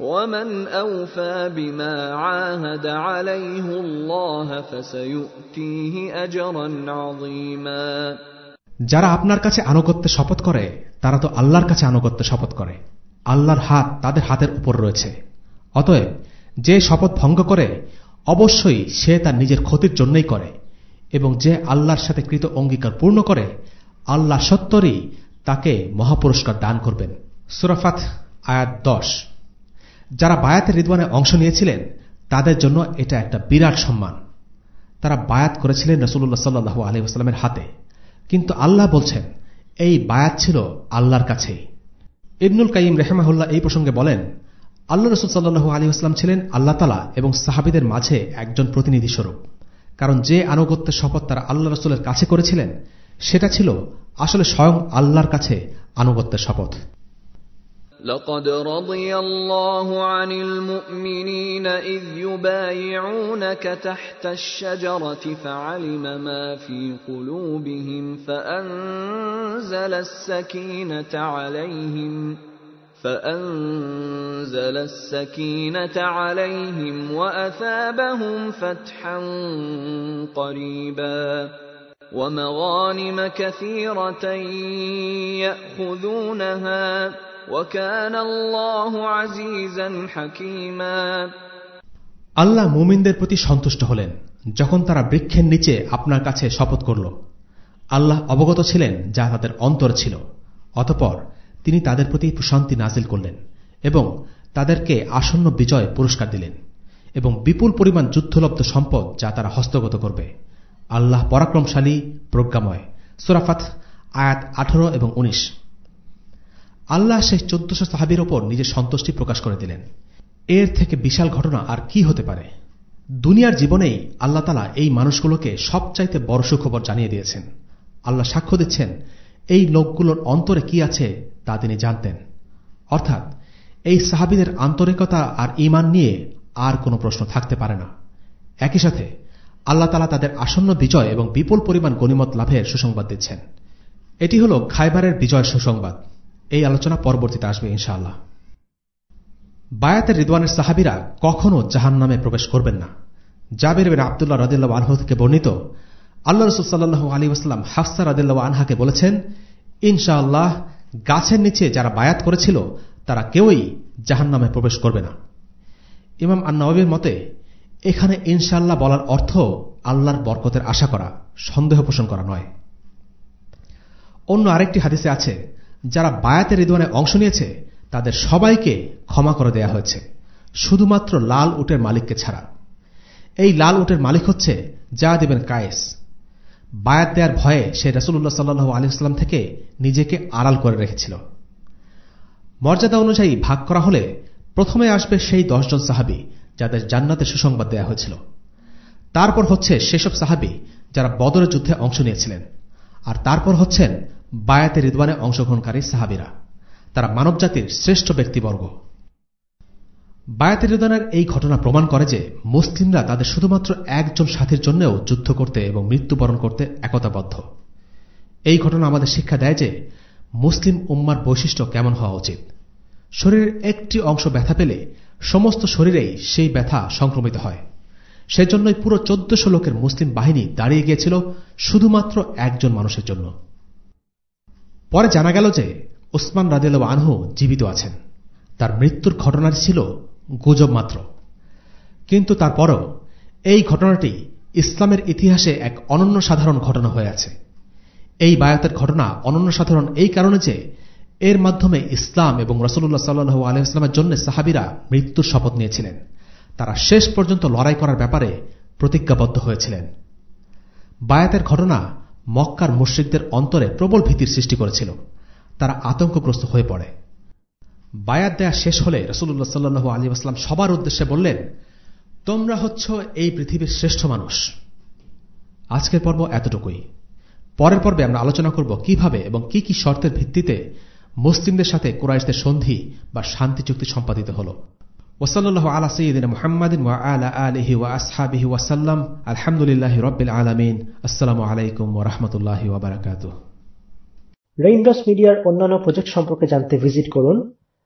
ومن أوفى بما عاهد عليه الله فسيؤتيه أجرا عظيما যারা আপনার কাছে আনুগত্যে শপথ করে তারা তো আল্লাহর কাছে আনুগত্যে শপথ করে আল্লাহর হাত তাদের হাতের উপর রয়েছে অতএব যে শপথ ভঙ্গ করে অবশ্যই সে তার নিজের ক্ষতির জন্যই করে এবং যে আল্লাহর সাথে কৃত অঙ্গীকার পূর্ণ করে, আল্লাহ সত্তরই তাকে মহাপুরস্কার দান করবেন। সুরাফাত আয়াত দশ। যারা বায়াতের রিদওয়ানে অংশ নিয়েছিলেন, তাদের জন্য এটা একটা বিরাট সম্মান। তারা বায়াত করেছিলেন রসুল্লাহ সাল্লু আলহিহাস্লামের হাতে। কিন্তু আল্লাহ বলছেন, এই বায়াত ছিল আল্লাহর কাছেই। ইবনুল কাইম রেহমাহুল্লাহ এই প্রসঙ্গে বলেন, আল্লাহ রসুল সাল্লু আসলাম ছিলেন আল্লাহ তালা এবং সাহাবিদের মাঝে একজন প্রতিনিধি স্বরূপ। কারণ যে আনুগত্যের শপথ তারা আল্লাহ রসুলের কাছে করেছিলেন সেটা ছিল আসলে স্বয়ং আল্লাহর কাছে আনুগত্যের শপথ لقد رضي الله عن المؤمنين إذ يبايعونك تحت الشجرة فعلم ما في قلوبهم فأنزل السكينة عليهم فأنزل السكينة عليهم وأثابهم فتحا قريبا ومغانم كثيرة يأخذونها وكان الله عزيزا حكيما আল্লাহ মুমিনদের প্রতি সন্তুষ্ট হলেন যখন তারা বৃক্ষের নিচে আপনার কাছে শপথ করল আল্লাহ অবগত ছিলেন যা তাদের অন্তর ছিল অতপর তিনি তাদের প্রতি প্রশান্তি নাজিল করলেন এবং তাদেরকে আসন্ন বিজয় পুরস্কার দিলেন এবং বিপুল পরিমাণ যুদ্ধলব্ধ সম্পদ যা তারা হস্তগত করবে। আল্লাহ পরাক্রমশালী, প্রজ্ঞাময়। সুরাফাত আয়াত আঠারো এবং উনিশ। আল্লাহ সেই চোদ্দশো সাহাবির ওপর নিজের সন্তুষ্টি প্রকাশ করে দিলেন। এর থেকে বিশাল ঘটনা আর কি হতে পারে? দুনিয়ার জীবনেই আল্লাহ তালা এই মানুষগুলোকে সবচাইতে বড় সুখবর জানিয়ে দিয়েছেন। আল্লাহ সাক্ষ্য দিচ্ছেন, এই লোকগুলোর অন্তরে কি আছে তা তিনি জানতেন। অর্থাৎ, এই সাহাবিদের আন্তরিকতা আর ইমান নিয়ে আর কোনো প্রশ্ন থাকতে পারে না। একই সাথে, আল্লাহ তালা তাদের আসন্ন বিজয় এবং বিপুল পরিমাণ গণিমত লাভের সুসংবাদ দিচ্ছেন। এটি হল খাইবারের বিজয় সুসংবাদ। এই আলোচনা পরবর্তীতে আসবে ইনশাআল্লাহ। বায়াতের রিদওয়ানের সাহাবিরা কখনও জাহান নামে প্রবেশ করবেন না। জাবির বিন আবদুল্লাহ রদিল্লা আনহু থেকে বর্ণিত, আল্লাহ রসুল সাল্লু আলী আসলাম হাফসা রদিল্লা আনহাকে বলেছেন, ইনশাআল্লাহ গাছের নিচে যারা বায়াত করেছিল, তারা কেউই জাহান নামে প্রবেশ করবে না। ইমাম আন্নবীর মতে, এখানে ইনশাল্লাহ বলার অর্থ আল্লাহর বরকতের আশা করা, সন্দেহ পোষণ করা নয়। অন্য আরেকটি হাদিসে আছে, যারা বায়াতের রিদওয়ানে অংশ নিয়েছে, তাদের সবাইকে ক্ষমা করে দেয়া হয়েছে, শুধুমাত্র লাল উটের মালিককে ছাড়া। এই লাল উটের মালিক হচ্ছে যা দেবেন কায়েস। বায়াত দেওয়ার ভয়ে সে রসুল্লাহ সাল্লু আলিয়াল্লাম থেকে নিজেকে আড়াল করে রেখেছিল। মর্যাদা অনুযায়ী ভাগ করা হলে প্রথমে আসবে সেই দশজন সাহাবি যাদের জান্নাতের সুসংবাদ দেওয়া হয়েছিল। তারপর হচ্ছে সেসব সাহাবি যারা বদরের যুদ্ধে অংশ নিয়েছিলেন। আর তারপর হচ্ছেন বায়াতে রিদওয়ানে অংশগ্রহণকারী সাহাবিরা। তারা মানবজাতির শ্রেষ্ঠ ব্যক্তিবর্গ। বায়াতে রিদওয়ানের এই ঘটনা প্রমাণ করে যে মুসলিমরা তাদের শুধুমাত্র একজন সাথীর জন্যও যুদ্ধ করতে এবং মৃত্যুবরণ করতে একতাবদ্ধ। এই ঘটনা আমাদের শিক্ষা দেয় যে মুসলিম উম্মার বৈশিষ্ট্য কেমন হওয়া উচিত। শরীরের একটি অংশ ব্যথা পেলে সমস্ত শরীরেই সেই ব্যথা সংক্রমিত হয়। সেজন্যই পুরো চোদ্দশো লোকের মুসলিম বাহিনী দাঁড়িয়ে গিয়েছিল শুধুমাত্র একজন মানুষের জন্য। পরে জানা গেল যে ওসমান রাদিল আনহু জীবিত আছেন। তার মৃত্যুর ঘটনাটি ছিল গুজব মাত্র। কিন্তু তারপরও এই ঘটনাটি ইসলামের ইতিহাসে এক অনন্য সাধারণ ঘটনা হয়ে আছে। এই বায়াতের ঘটনা অনন্য সাধারণ এই কারণে যে এর মাধ্যমে ইসলাম এবং রসুল্লাহ সাল্লু আলহামের জন্য সাহাবিরা মৃত্যুর শপথ নিয়েছিলেন। তারা শেষ পর্যন্ত লড়াই করার ব্যাপারে প্রতিজ্ঞাবদ্ধ হয়েছিলেন। বায়াতের ঘটনা মক্কার মুশ্রিকদের অন্তরে প্রবল ভীতির সৃষ্টি করেছিল। তারা আতঙ্কগ্রস্ত হয়ে পড়ে। বায়াত দেয়া শেষ হলে রসুল্লাহ সাল্লু আলী আসলাম সবার উদ্দেশ্যে বললেন, তোমরা হচ্ছ এই পৃথিবীর শ্রেষ্ঠ মানুষ। আজকের পর্ব এতটুকুই। পরের পর্বে আমরা আলোচনা করব কীভাবে এবং কি কি শর্তের ভিত্তিতে মুসলিমদের সাথে কুরাইশদের সন্ধি বা শান্তি চুক্তি সম্পাদিত হল। ওসল্লাহ আলা সঈদিন মোহাম্মদিন ওয়া আলা আলহি ওয়া আসহাবিহি ওয়াসাল্লাম। আলহামদুলিল্লাহ রব্বিল আলমিন। আসসালামু আলাইকুম ওয়া রাহমাতুল্লাহি ওয়া বারাকাতুহ। মিডিয়ার অন্যান্য প্রজেক্ট সম্পর্কে জানতে ভিজিট করুন।